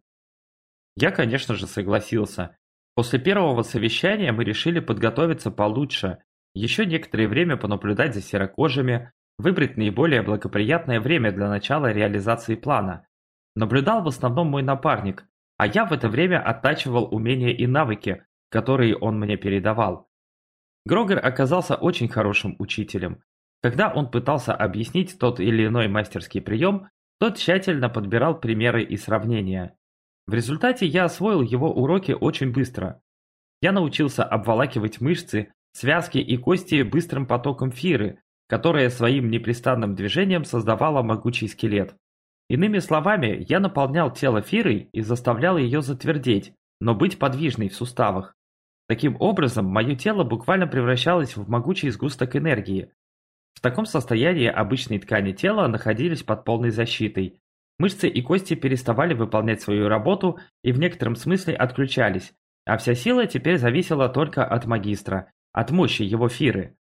Я, конечно же, согласился. После первого совещания мы решили подготовиться получше, еще некоторое время понаблюдать за серокожими, выбрать наиболее благоприятное время для начала реализации плана. Наблюдал в основном мой напарник, а я в это время оттачивал умения и навыки, которые он мне передавал. Грогер оказался очень хорошим учителем. Когда он пытался объяснить тот или иной мастерский прием, тот тщательно подбирал примеры и сравнения. В результате я освоил его уроки очень быстро. Я научился обволакивать мышцы, связки и кости быстрым потоком фиры, которая своим непрестанным движением создавала могучий скелет. Иными словами, я наполнял тело фирой и заставлял ее затвердеть, но быть подвижной в суставах. Таким образом, мое тело буквально превращалось в могучий сгусток энергии. В таком состоянии обычные ткани тела находились под полной защитой. Мышцы и кости переставали выполнять свою работу и в некотором смысле отключались, а вся сила теперь зависела только от магистра, от мощи его фиры.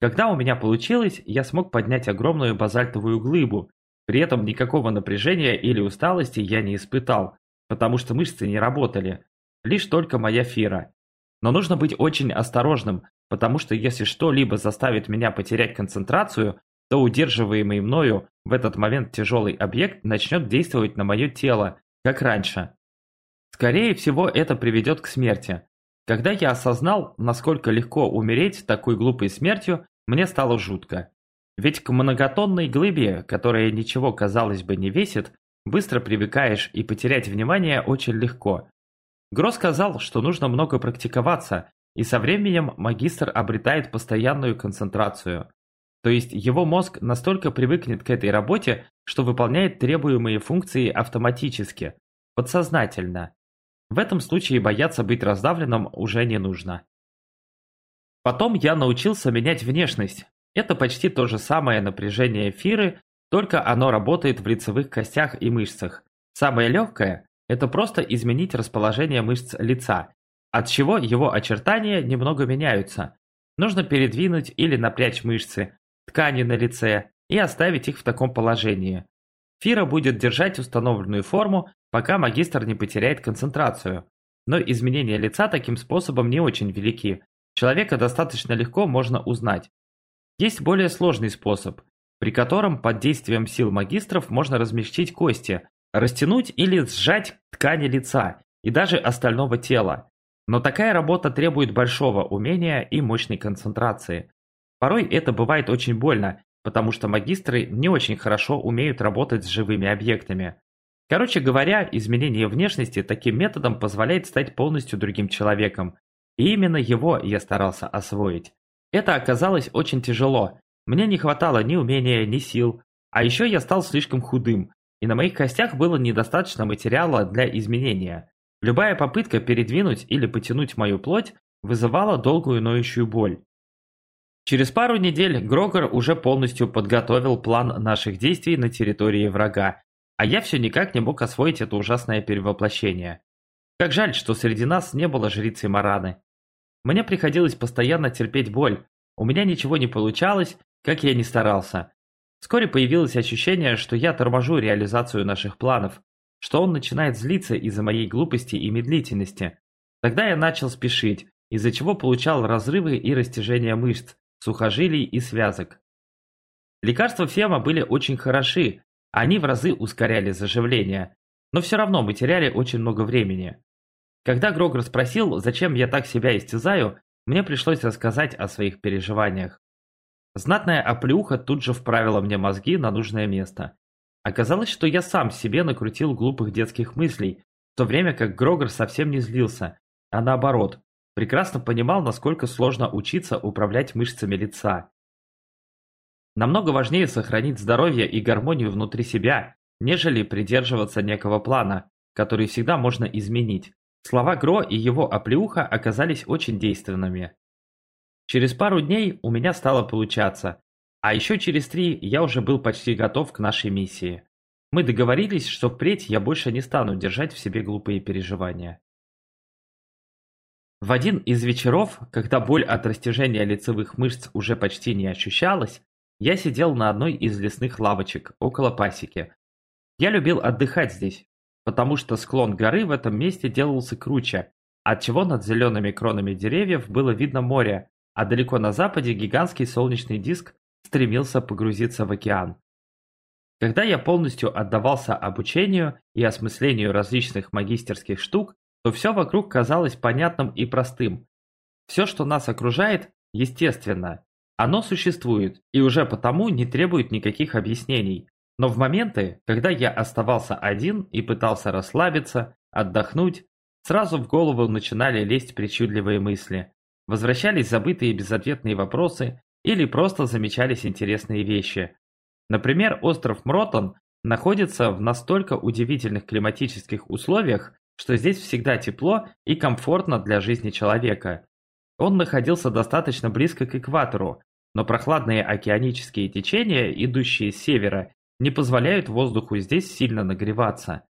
Когда у меня получилось, я смог поднять огромную базальтовую глыбу, при этом никакого напряжения или усталости я не испытал, потому что мышцы не работали, лишь только моя фира. Но нужно быть очень осторожным, потому что если что-либо заставит меня потерять концентрацию, то удерживаемый мною в этот момент тяжелый объект начнет действовать на мое тело, как раньше. Скорее всего, это приведет к смерти. Когда я осознал, насколько легко умереть такой глупой смертью, мне стало жутко. Ведь к многотонной глыбе, которая ничего, казалось бы, не весит, быстро привыкаешь и потерять внимание очень легко. Гро сказал, что нужно много практиковаться, и со временем магистр обретает постоянную концентрацию. То есть его мозг настолько привыкнет к этой работе, что выполняет требуемые функции автоматически, подсознательно. В этом случае бояться быть раздавленным уже не нужно. Потом я научился менять внешность, это почти то же самое напряжение эфиры, только оно работает в лицевых костях и мышцах. Самое легкое – это просто изменить расположение мышц лица, от чего его очертания немного меняются. Нужно передвинуть или напрячь мышцы, ткани на лице и оставить их в таком положении. Фира будет держать установленную форму, пока магистр не потеряет концентрацию. Но изменения лица таким способом не очень велики. Человека достаточно легко можно узнать. Есть более сложный способ, при котором под действием сил магистров можно размягчить кости, растянуть или сжать ткани лица и даже остального тела. Но такая работа требует большого умения и мощной концентрации. Порой это бывает очень больно, потому что магистры не очень хорошо умеют работать с живыми объектами. Короче говоря, изменение внешности таким методом позволяет стать полностью другим человеком. И именно его я старался освоить. Это оказалось очень тяжело. Мне не хватало ни умения, ни сил. А еще я стал слишком худым, и на моих костях было недостаточно материала для изменения. Любая попытка передвинуть или потянуть мою плоть вызывала долгую ноющую боль. Через пару недель Грогор уже полностью подготовил план наших действий на территории врага, а я все никак не мог освоить это ужасное перевоплощение. Как жаль, что среди нас не было жрицы Мараны. Мне приходилось постоянно терпеть боль. У меня ничего не получалось, как я ни старался. Вскоре появилось ощущение, что я торможу реализацию наших планов, что он начинает злиться из-за моей глупости и медлительности. Тогда я начал спешить, из-за чего получал разрывы и растяжения мышц, сухожилий и связок. Лекарства Фема были очень хороши, они в разы ускоряли заживление, но все равно мы теряли очень много времени. Когда Грогор спросил, зачем я так себя истязаю, мне пришлось рассказать о своих переживаниях. Знатная оплеуха тут же вправила мне мозги на нужное место. Оказалось, что я сам себе накрутил глупых детских мыслей, в то время как Грогор совсем не злился, а наоборот, прекрасно понимал, насколько сложно учиться управлять мышцами лица. Намного важнее сохранить здоровье и гармонию внутри себя, нежели придерживаться некого плана, который всегда можно изменить. Слова Гро и его оплеуха оказались очень действенными. Через пару дней у меня стало получаться, а еще через три я уже был почти готов к нашей миссии. Мы договорились, что впредь я больше не стану держать в себе глупые переживания. В один из вечеров, когда боль от растяжения лицевых мышц уже почти не ощущалась, я сидел на одной из лесных лавочек около пасеки. Я любил отдыхать здесь, потому что склон горы в этом месте делался круче, отчего над зелеными кронами деревьев было видно море, а далеко на западе гигантский солнечный диск стремился погрузиться в океан. Когда я полностью отдавался обучению и осмыслению различных магистерских штук, то все вокруг казалось понятным и простым. Все, что нас окружает, естественно. Оно существует и уже потому не требует никаких объяснений. Но в моменты, когда я оставался один и пытался расслабиться, отдохнуть, сразу в голову начинали лезть причудливые мысли. Возвращались забытые безответные вопросы или просто замечались интересные вещи. Например, остров Мротон находится в настолько удивительных климатических условиях, что здесь всегда тепло и комфортно для жизни человека. Он находился достаточно близко к экватору, но прохладные океанические течения, идущие с севера, не позволяют воздуху здесь сильно нагреваться.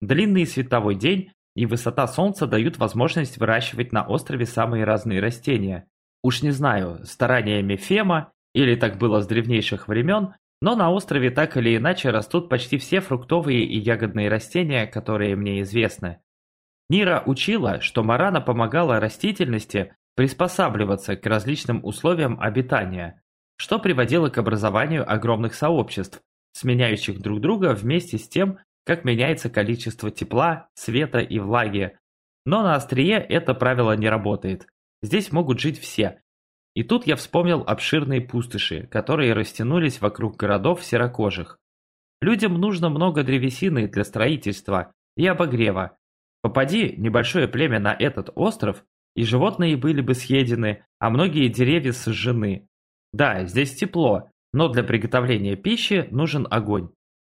Длинный световой день и высота солнца дают возможность выращивать на острове самые разные растения. Уж не знаю, стараниями Фема, или так было с древнейших времен, но на острове так или иначе растут почти все фруктовые и ягодные растения, которые мне известны. Нира учила, что Марана помогала растительности приспосабливаться к различным условиям обитания, что приводило к образованию огромных сообществ, сменяющих друг друга вместе с тем, как меняется количество тепла, света и влаги. Но на острие это правило не работает. Здесь могут жить все. И тут я вспомнил обширные пустоши, которые растянулись вокруг городов серокожих. Людям нужно много древесины для строительства и обогрева. Попади небольшое племя на этот остров, и животные были бы съедены, а многие деревья сожжены. Да, здесь тепло, но для приготовления пищи нужен огонь.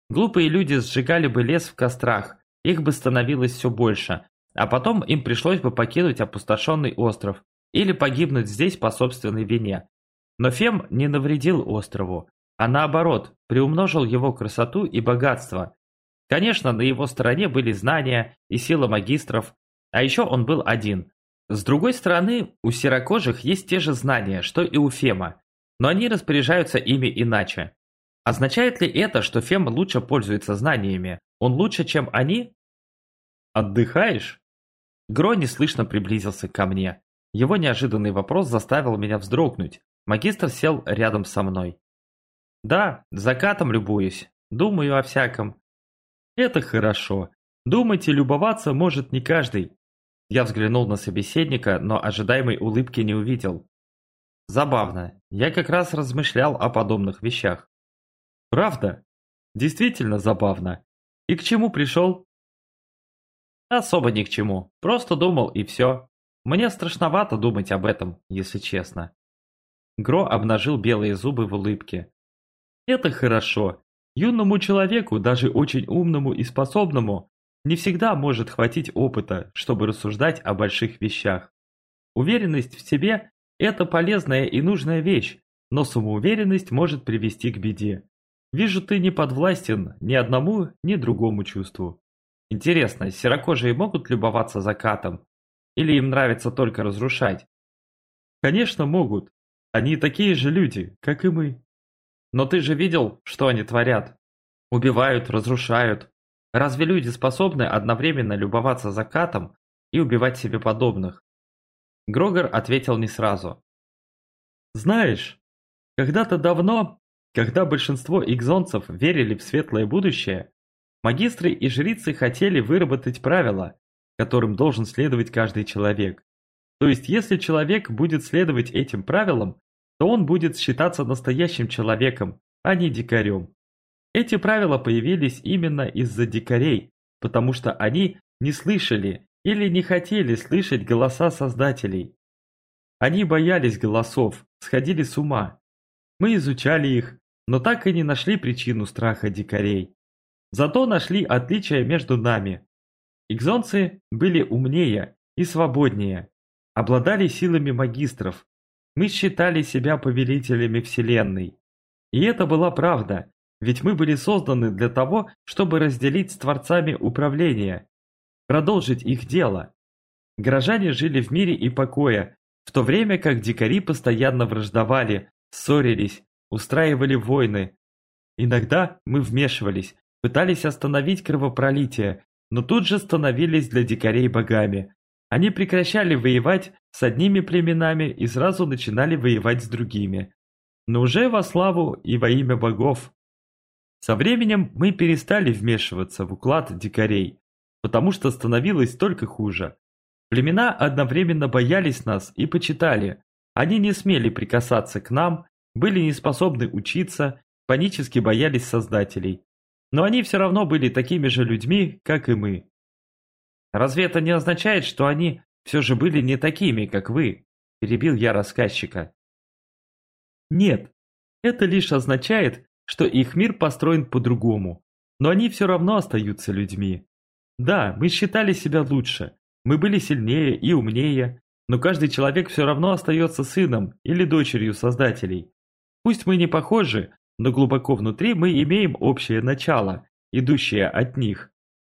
Глупые люди сжигали бы лес в кострах, их бы становилось все больше, а потом им пришлось бы покинуть опустошенный остров или погибнуть здесь по собственной вине. Но Фем не навредил острову, а наоборот, приумножил его красоту и богатство. Конечно, на его стороне были знания и сила магистров, а еще он был один. С другой стороны, у серокожих есть те же знания, что и у Фема, но они распоряжаются ими иначе. Означает ли это, что Фем лучше пользуется знаниями? Он лучше, чем они? Отдыхаешь? Гро неслышно приблизился ко мне. Его неожиданный вопрос заставил меня вздрогнуть. Магистр сел рядом со мной. Да, закатом любуюсь. Думаю о всяком. Это хорошо. Думать и любоваться может не каждый. Я взглянул на собеседника, но ожидаемой улыбки не увидел. Забавно. Я как раз размышлял о подобных вещах. Правда? Действительно забавно. И к чему пришел? Особо ни к чему. Просто думал и все. Мне страшновато думать об этом, если честно. Гро обнажил белые зубы в улыбке. Это хорошо. Юному человеку, даже очень умному и способному, не всегда может хватить опыта, чтобы рассуждать о больших вещах. Уверенность в себе это полезная и нужная вещь, но самоуверенность может привести к беде. Вижу, ты не подвластен ни одному, ни другому чувству. Интересно, серокожие могут любоваться закатом? Или им нравится только разрушать? Конечно, могут. Они такие же люди, как и мы. Но ты же видел, что они творят? Убивают, разрушают. Разве люди способны одновременно любоваться закатом и убивать себе подобных? Грогор ответил не сразу. «Знаешь, когда-то давно, когда большинство экзонцев верили в светлое будущее, магистры и жрицы хотели выработать правила, которым должен следовать каждый человек. То есть, если человек будет следовать этим правилам, то он будет считаться настоящим человеком, а не дикарем. Эти правила появились именно из-за дикарей, потому что они не слышали или не хотели слышать голоса создателей. Они боялись голосов, сходили с ума. Мы изучали их, но так и не нашли причину страха дикарей. Зато нашли отличия между нами. Икзонцы были умнее и свободнее, обладали силами магистров. Мы считали себя повелителями Вселенной. И это была правда, ведь мы были созданы для того, чтобы разделить с Творцами управление, продолжить их дело. Горожане жили в мире и покое, в то время как дикари постоянно враждовали, ссорились, устраивали войны. Иногда мы вмешивались, пытались остановить кровопролитие, но тут же становились для дикарей богами. Они прекращали воевать с одними племенами и сразу начинали воевать с другими. Но уже во славу и во имя богов. Со временем мы перестали вмешиваться в уклад дикарей, потому что становилось только хуже. Племена одновременно боялись нас и почитали. Они не смели прикасаться к нам, были не способны учиться, панически боялись создателей. Но они все равно были такими же людьми, как и мы. Разве это не означает, что они все же были не такими, как вы? Перебил я рассказчика. Нет, это лишь означает, что их мир построен по-другому, но они все равно остаются людьми. Да, мы считали себя лучше, мы были сильнее и умнее, но каждый человек все равно остается сыном или дочерью создателей. Пусть мы не похожи, но глубоко внутри мы имеем общее начало, идущее от них.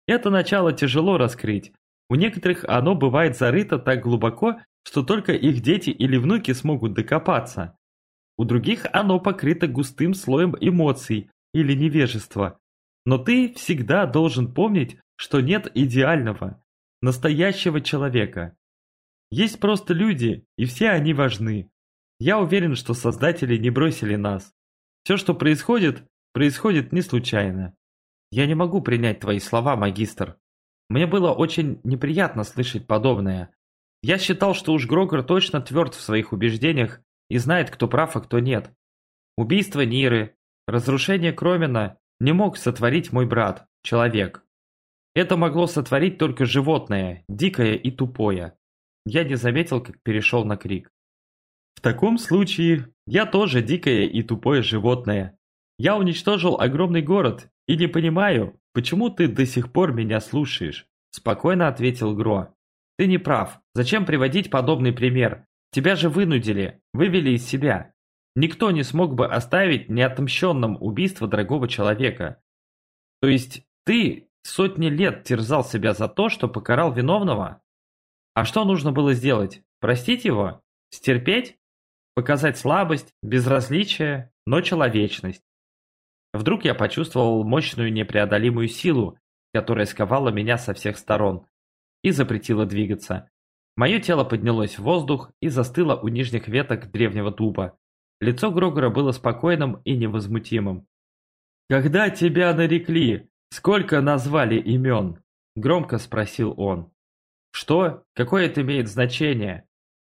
Это начало тяжело раскрыть. У некоторых оно бывает зарыто так глубоко, что только их дети или внуки смогут докопаться. У других оно покрыто густым слоем эмоций или невежества. Но ты всегда должен помнить, что нет идеального, настоящего человека. Есть просто люди, и все они важны. Я уверен, что создатели не бросили нас. Все, что происходит, происходит не случайно. Я не могу принять твои слова, магистр. Мне было очень неприятно слышать подобное. Я считал, что уж Грогор точно тверд в своих убеждениях и знает, кто прав, а кто нет. Убийство Ниры, разрушение Кромена не мог сотворить мой брат, человек. Это могло сотворить только животное, дикое и тупое. Я не заметил, как перешел на крик. В таком случае, я тоже дикое и тупое животное. Я уничтожил огромный город и не понимаю, почему ты до сих пор меня слушаешь. Спокойно ответил Гро. Ты не прав. Зачем приводить подобный пример? Тебя же вынудили, вывели из себя. Никто не смог бы оставить неотмщенным убийство дорогого человека. То есть ты сотни лет терзал себя за то, что покарал виновного? А что нужно было сделать? Простить его? Стерпеть? Показать слабость, безразличие, но человечность. Вдруг я почувствовал мощную непреодолимую силу, которая сковала меня со всех сторон и запретила двигаться. Мое тело поднялось в воздух и застыло у нижних веток древнего дуба. Лицо Грогора было спокойным и невозмутимым. «Когда тебя нарекли, сколько назвали имен?» – громко спросил он. «Что? Какое это имеет значение?»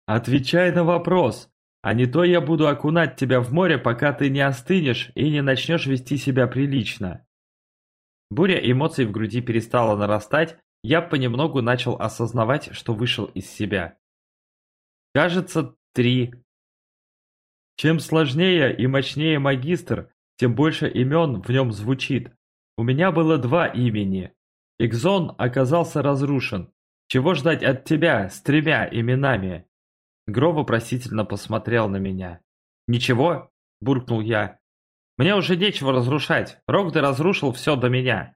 «Отвечай на вопрос!» А не то я буду окунать тебя в море, пока ты не остынешь и не начнешь вести себя прилично. Буря эмоций в груди перестала нарастать, я понемногу начал осознавать, что вышел из себя. Кажется, три. Чем сложнее и мощнее магистр, тем больше имен в нем звучит. У меня было два имени. Экзон оказался разрушен. Чего ждать от тебя с тремя именами? Гро вопросительно посмотрел на меня. «Ничего?» – буркнул я. «Мне уже нечего разрушать. Рогда разрушил все до меня».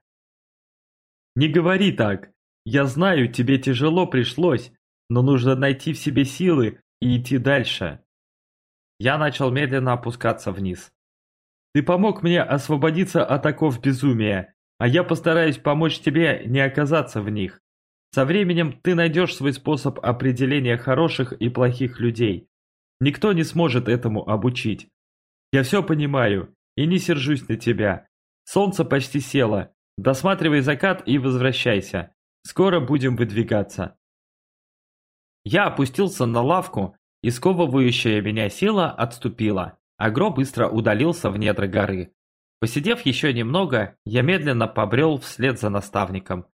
«Не говори так. Я знаю, тебе тяжело пришлось, но нужно найти в себе силы и идти дальше». Я начал медленно опускаться вниз. «Ты помог мне освободиться от оков безумия, а я постараюсь помочь тебе не оказаться в них. Со временем ты найдешь свой способ определения хороших и плохих людей. Никто не сможет этому обучить. Я все понимаю и не сержусь на тебя. Солнце почти село. Досматривай закат и возвращайся. Скоро будем выдвигаться. Я опустился на лавку, и сковывающая меня сила отступила. Агро быстро удалился в недра горы. Посидев еще немного, я медленно побрел вслед за наставником.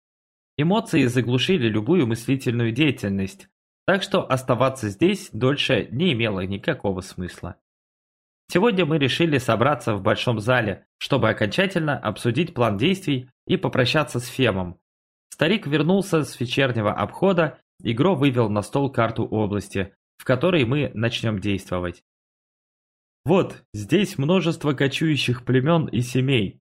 Эмоции заглушили любую мыслительную деятельность, так что оставаться здесь дольше не имело никакого смысла. Сегодня мы решили собраться в большом зале, чтобы окончательно обсудить план действий и попрощаться с Фемом. Старик вернулся с вечернего обхода, и Гро вывел на стол карту области, в которой мы начнем действовать. Вот, здесь множество кочующих племен и семей.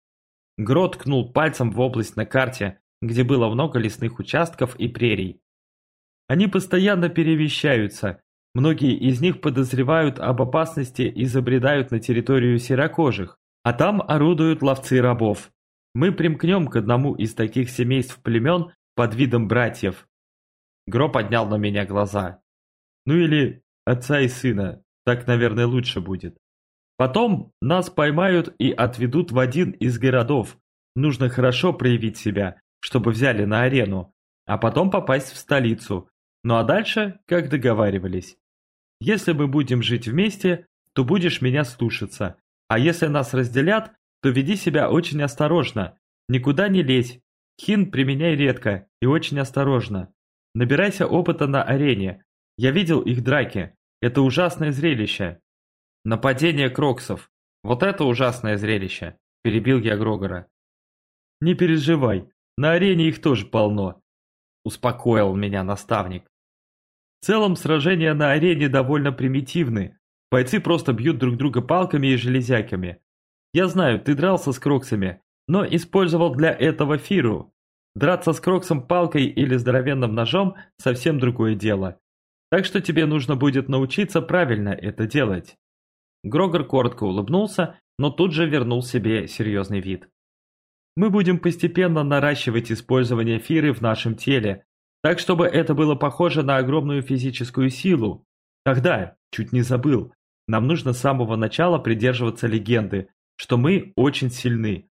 Гро ткнул пальцем в область на карте, где было много лесных участков и прерий. Они постоянно перемещаются. Многие из них подозревают об опасности и забредают на территорию серокожих, а там орудуют ловцы рабов. Мы примкнем к одному из таких семейств племен под видом братьев. Гро поднял на меня глаза. Ну или отца и сына, так, наверное, лучше будет. Потом нас поймают и отведут в один из городов. Нужно хорошо проявить себя, чтобы взяли на арену, а потом попасть в столицу. Ну а дальше, как договаривались. Если мы будем жить вместе, то будешь меня слушаться. А если нас разделят, то веди себя очень осторожно. Никуда не лезь. Хин применяй редко и очень осторожно. Набирайся опыта на арене. Я видел их драки. Это ужасное зрелище. Нападение кроксов. Вот это ужасное зрелище, перебил я Грогора. Не переживай, на арене их тоже полно, успокоил меня наставник. В целом сражения на арене довольно примитивны. Бойцы просто бьют друг друга палками и железяками. Я знаю, ты дрался с кроксами, но использовал для этого фиру. Драться с кроксом палкой или здоровенным ножом – совсем другое дело. Так что тебе нужно будет научиться правильно это делать. Грогор коротко улыбнулся, но тут же вернул себе серьезный вид. «Мы будем постепенно наращивать использование фиры в нашем теле, так чтобы это было похоже на огромную физическую силу. Тогда, чуть не забыл, нам нужно с самого начала придерживаться легенды, что мы очень сильны.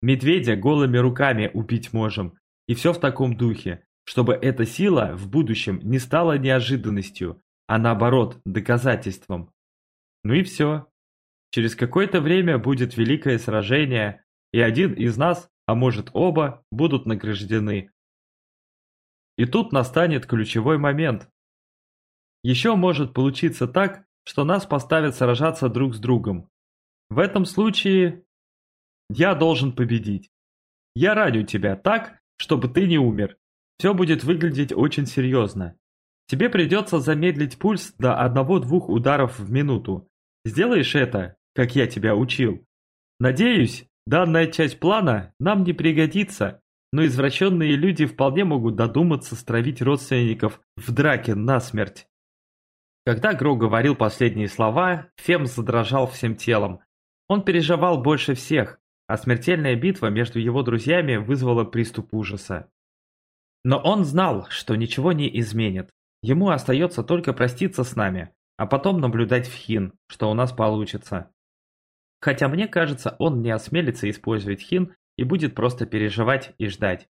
Медведя голыми руками убить можем, и все в таком духе, чтобы эта сила в будущем не стала неожиданностью, а наоборот, доказательством. Ну и все. Через какое-то время будет великое сражение, и один из нас, а может оба, будут награждены. И тут настанет ключевой момент. Еще может получиться так, что нас поставят сражаться друг с другом. В этом случае я должен победить. Я раню тебя так, чтобы ты не умер. Все будет выглядеть очень серьезно. Тебе придется замедлить пульс до одного-двух ударов в минуту, Сделаешь это, как я тебя учил? Надеюсь, данная часть плана нам не пригодится, но извращенные люди вполне могут додуматься стравить родственников в драке насмерть. Когда Гро говорил последние слова, Фем задрожал всем телом. Он переживал больше всех, а смертельная битва между его друзьями вызвала приступ ужаса. Но он знал, что ничего не изменит. Ему остается только проститься с нами, а потом наблюдать в хин, что у нас получится. Хотя мне кажется, он не осмелится использовать хин и будет просто переживать и ждать.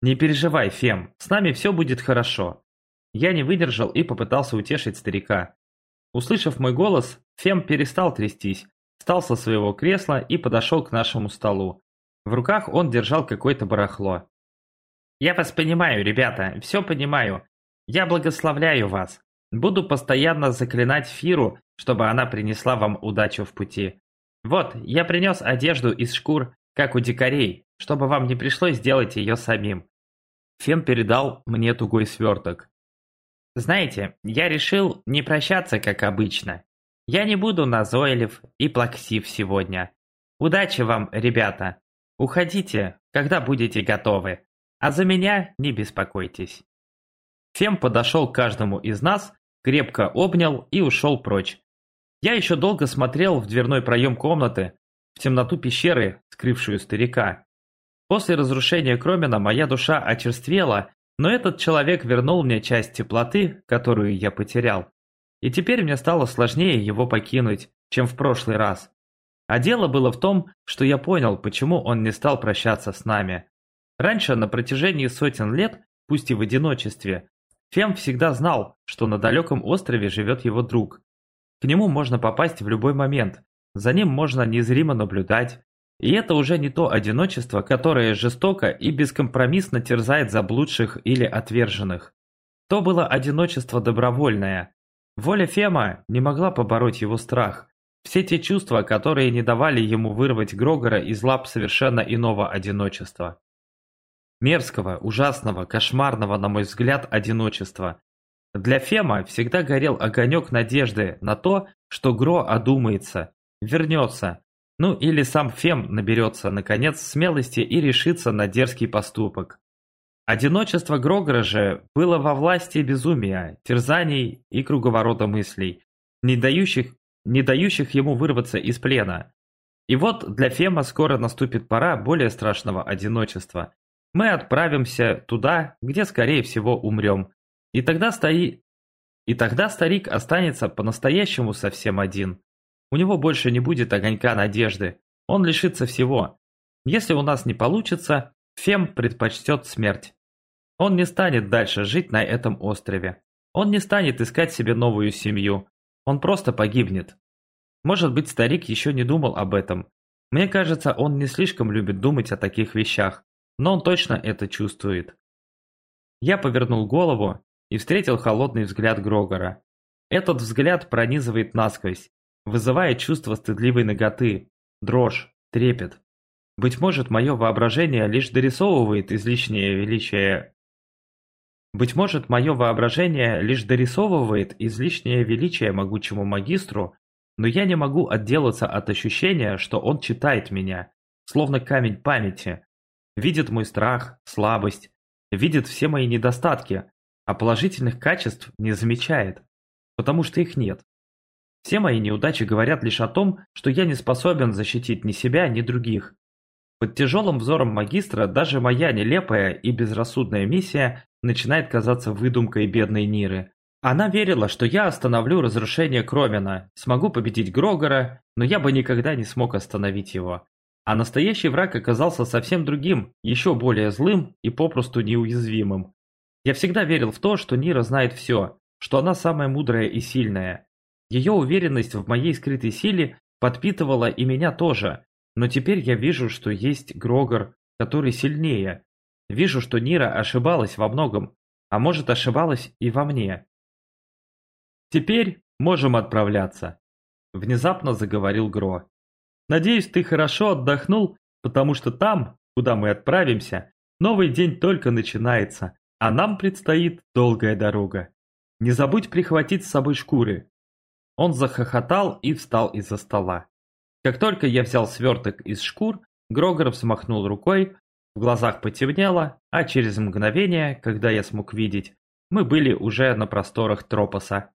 Не переживай, Фем, с нами все будет хорошо. Я не выдержал и попытался утешить старика. Услышав мой голос, Фем перестал трястись, встал со своего кресла и подошел к нашему столу. В руках он держал какое-то барахло. «Я вас понимаю, ребята, все понимаю. Я благословляю вас. Буду постоянно заклинать Фиру, чтобы она принесла вам удачу в пути. Вот, я принес одежду из шкур, как у дикарей, чтобы вам не пришлось делать ее самим. Фен передал мне тугой сверток. Знаете, я решил не прощаться, как обычно. Я не буду назойлив и плаксив сегодня. Удачи вам, ребята. Уходите, когда будете готовы. А за меня не беспокойтесь. Фем подошел к каждому из нас крепко обнял и ушел прочь. Я еще долго смотрел в дверной проем комнаты, в темноту пещеры, скрывшую старика. После разрушения Кромена моя душа очерствела, но этот человек вернул мне часть теплоты, которую я потерял. И теперь мне стало сложнее его покинуть, чем в прошлый раз. А дело было в том, что я понял, почему он не стал прощаться с нами. Раньше, на протяжении сотен лет, пусть и в одиночестве, Фем всегда знал, что на далеком острове живет его друг. К нему можно попасть в любой момент, за ним можно незримо наблюдать. И это уже не то одиночество, которое жестоко и бескомпромиссно терзает заблудших или отверженных. То было одиночество добровольное. Воля Фема не могла побороть его страх. Все те чувства, которые не давали ему вырвать Грогора из лап совершенно иного одиночества. Мерзкого, ужасного, кошмарного, на мой взгляд, одиночества. Для Фема всегда горел огонек надежды на то, что Гро одумается, вернется, ну или сам Фем наберется, наконец, смелости и решится на дерзкий поступок. Одиночество Грогора же было во власти безумия, терзаний и круговорота мыслей, не дающих, не дающих ему вырваться из плена. И вот для Фема скоро наступит пора более страшного одиночества. Мы отправимся туда, где скорее всего умрем. И тогда, стои... и тогда старик останется по-настоящему совсем один. У него больше не будет огонька надежды. Он лишится всего. Если у нас не получится, Фем предпочтет смерть. Он не станет дальше жить на этом острове. Он не станет искать себе новую семью. Он просто погибнет. Может быть, старик еще не думал об этом. Мне кажется, он не слишком любит думать о таких вещах, но он точно это чувствует. Я повернул голову и встретил холодный взгляд Грогора. Этот взгляд пронизывает насквозь, вызывая чувство стыдливой ноготы, дрожь, трепет. Быть может, мое воображение лишь дорисовывает излишнее величие быть может, мое воображение лишь дорисовывает излишнее величие могучему магистру, но я не могу отделаться от ощущения, что он читает меня, словно камень памяти, видит мой страх, слабость, видит все мои недостатки, а положительных качеств не замечает, потому что их нет. Все мои неудачи говорят лишь о том, что я не способен защитить ни себя, ни других. Под тяжелым взором магистра даже моя нелепая и безрассудная миссия начинает казаться выдумкой бедной Ниры. Она верила, что я остановлю разрушение Кромена, смогу победить Грогора, но я бы никогда не смог остановить его. А настоящий враг оказался совсем другим, еще более злым и попросту неуязвимым. Я всегда верил в то, что Нира знает все, что она самая мудрая и сильная. Ее уверенность в моей скрытой силе подпитывала и меня тоже, но теперь я вижу, что есть Грогор, который сильнее, Вижу, что Нира ошибалась во многом, а может ошибалась и во мне. Теперь можем отправляться. Внезапно заговорил Гро. Надеюсь, ты хорошо отдохнул, потому что там, куда мы отправимся, новый день только начинается, а нам предстоит долгая дорога. Не забудь прихватить с собой шкуры. Он захохотал и встал из-за стола. Как только я взял сверток из шкур, Грогор взмахнул рукой, в глазах потемнело, а через мгновение, когда я смог видеть, мы были уже на просторах Тропоса.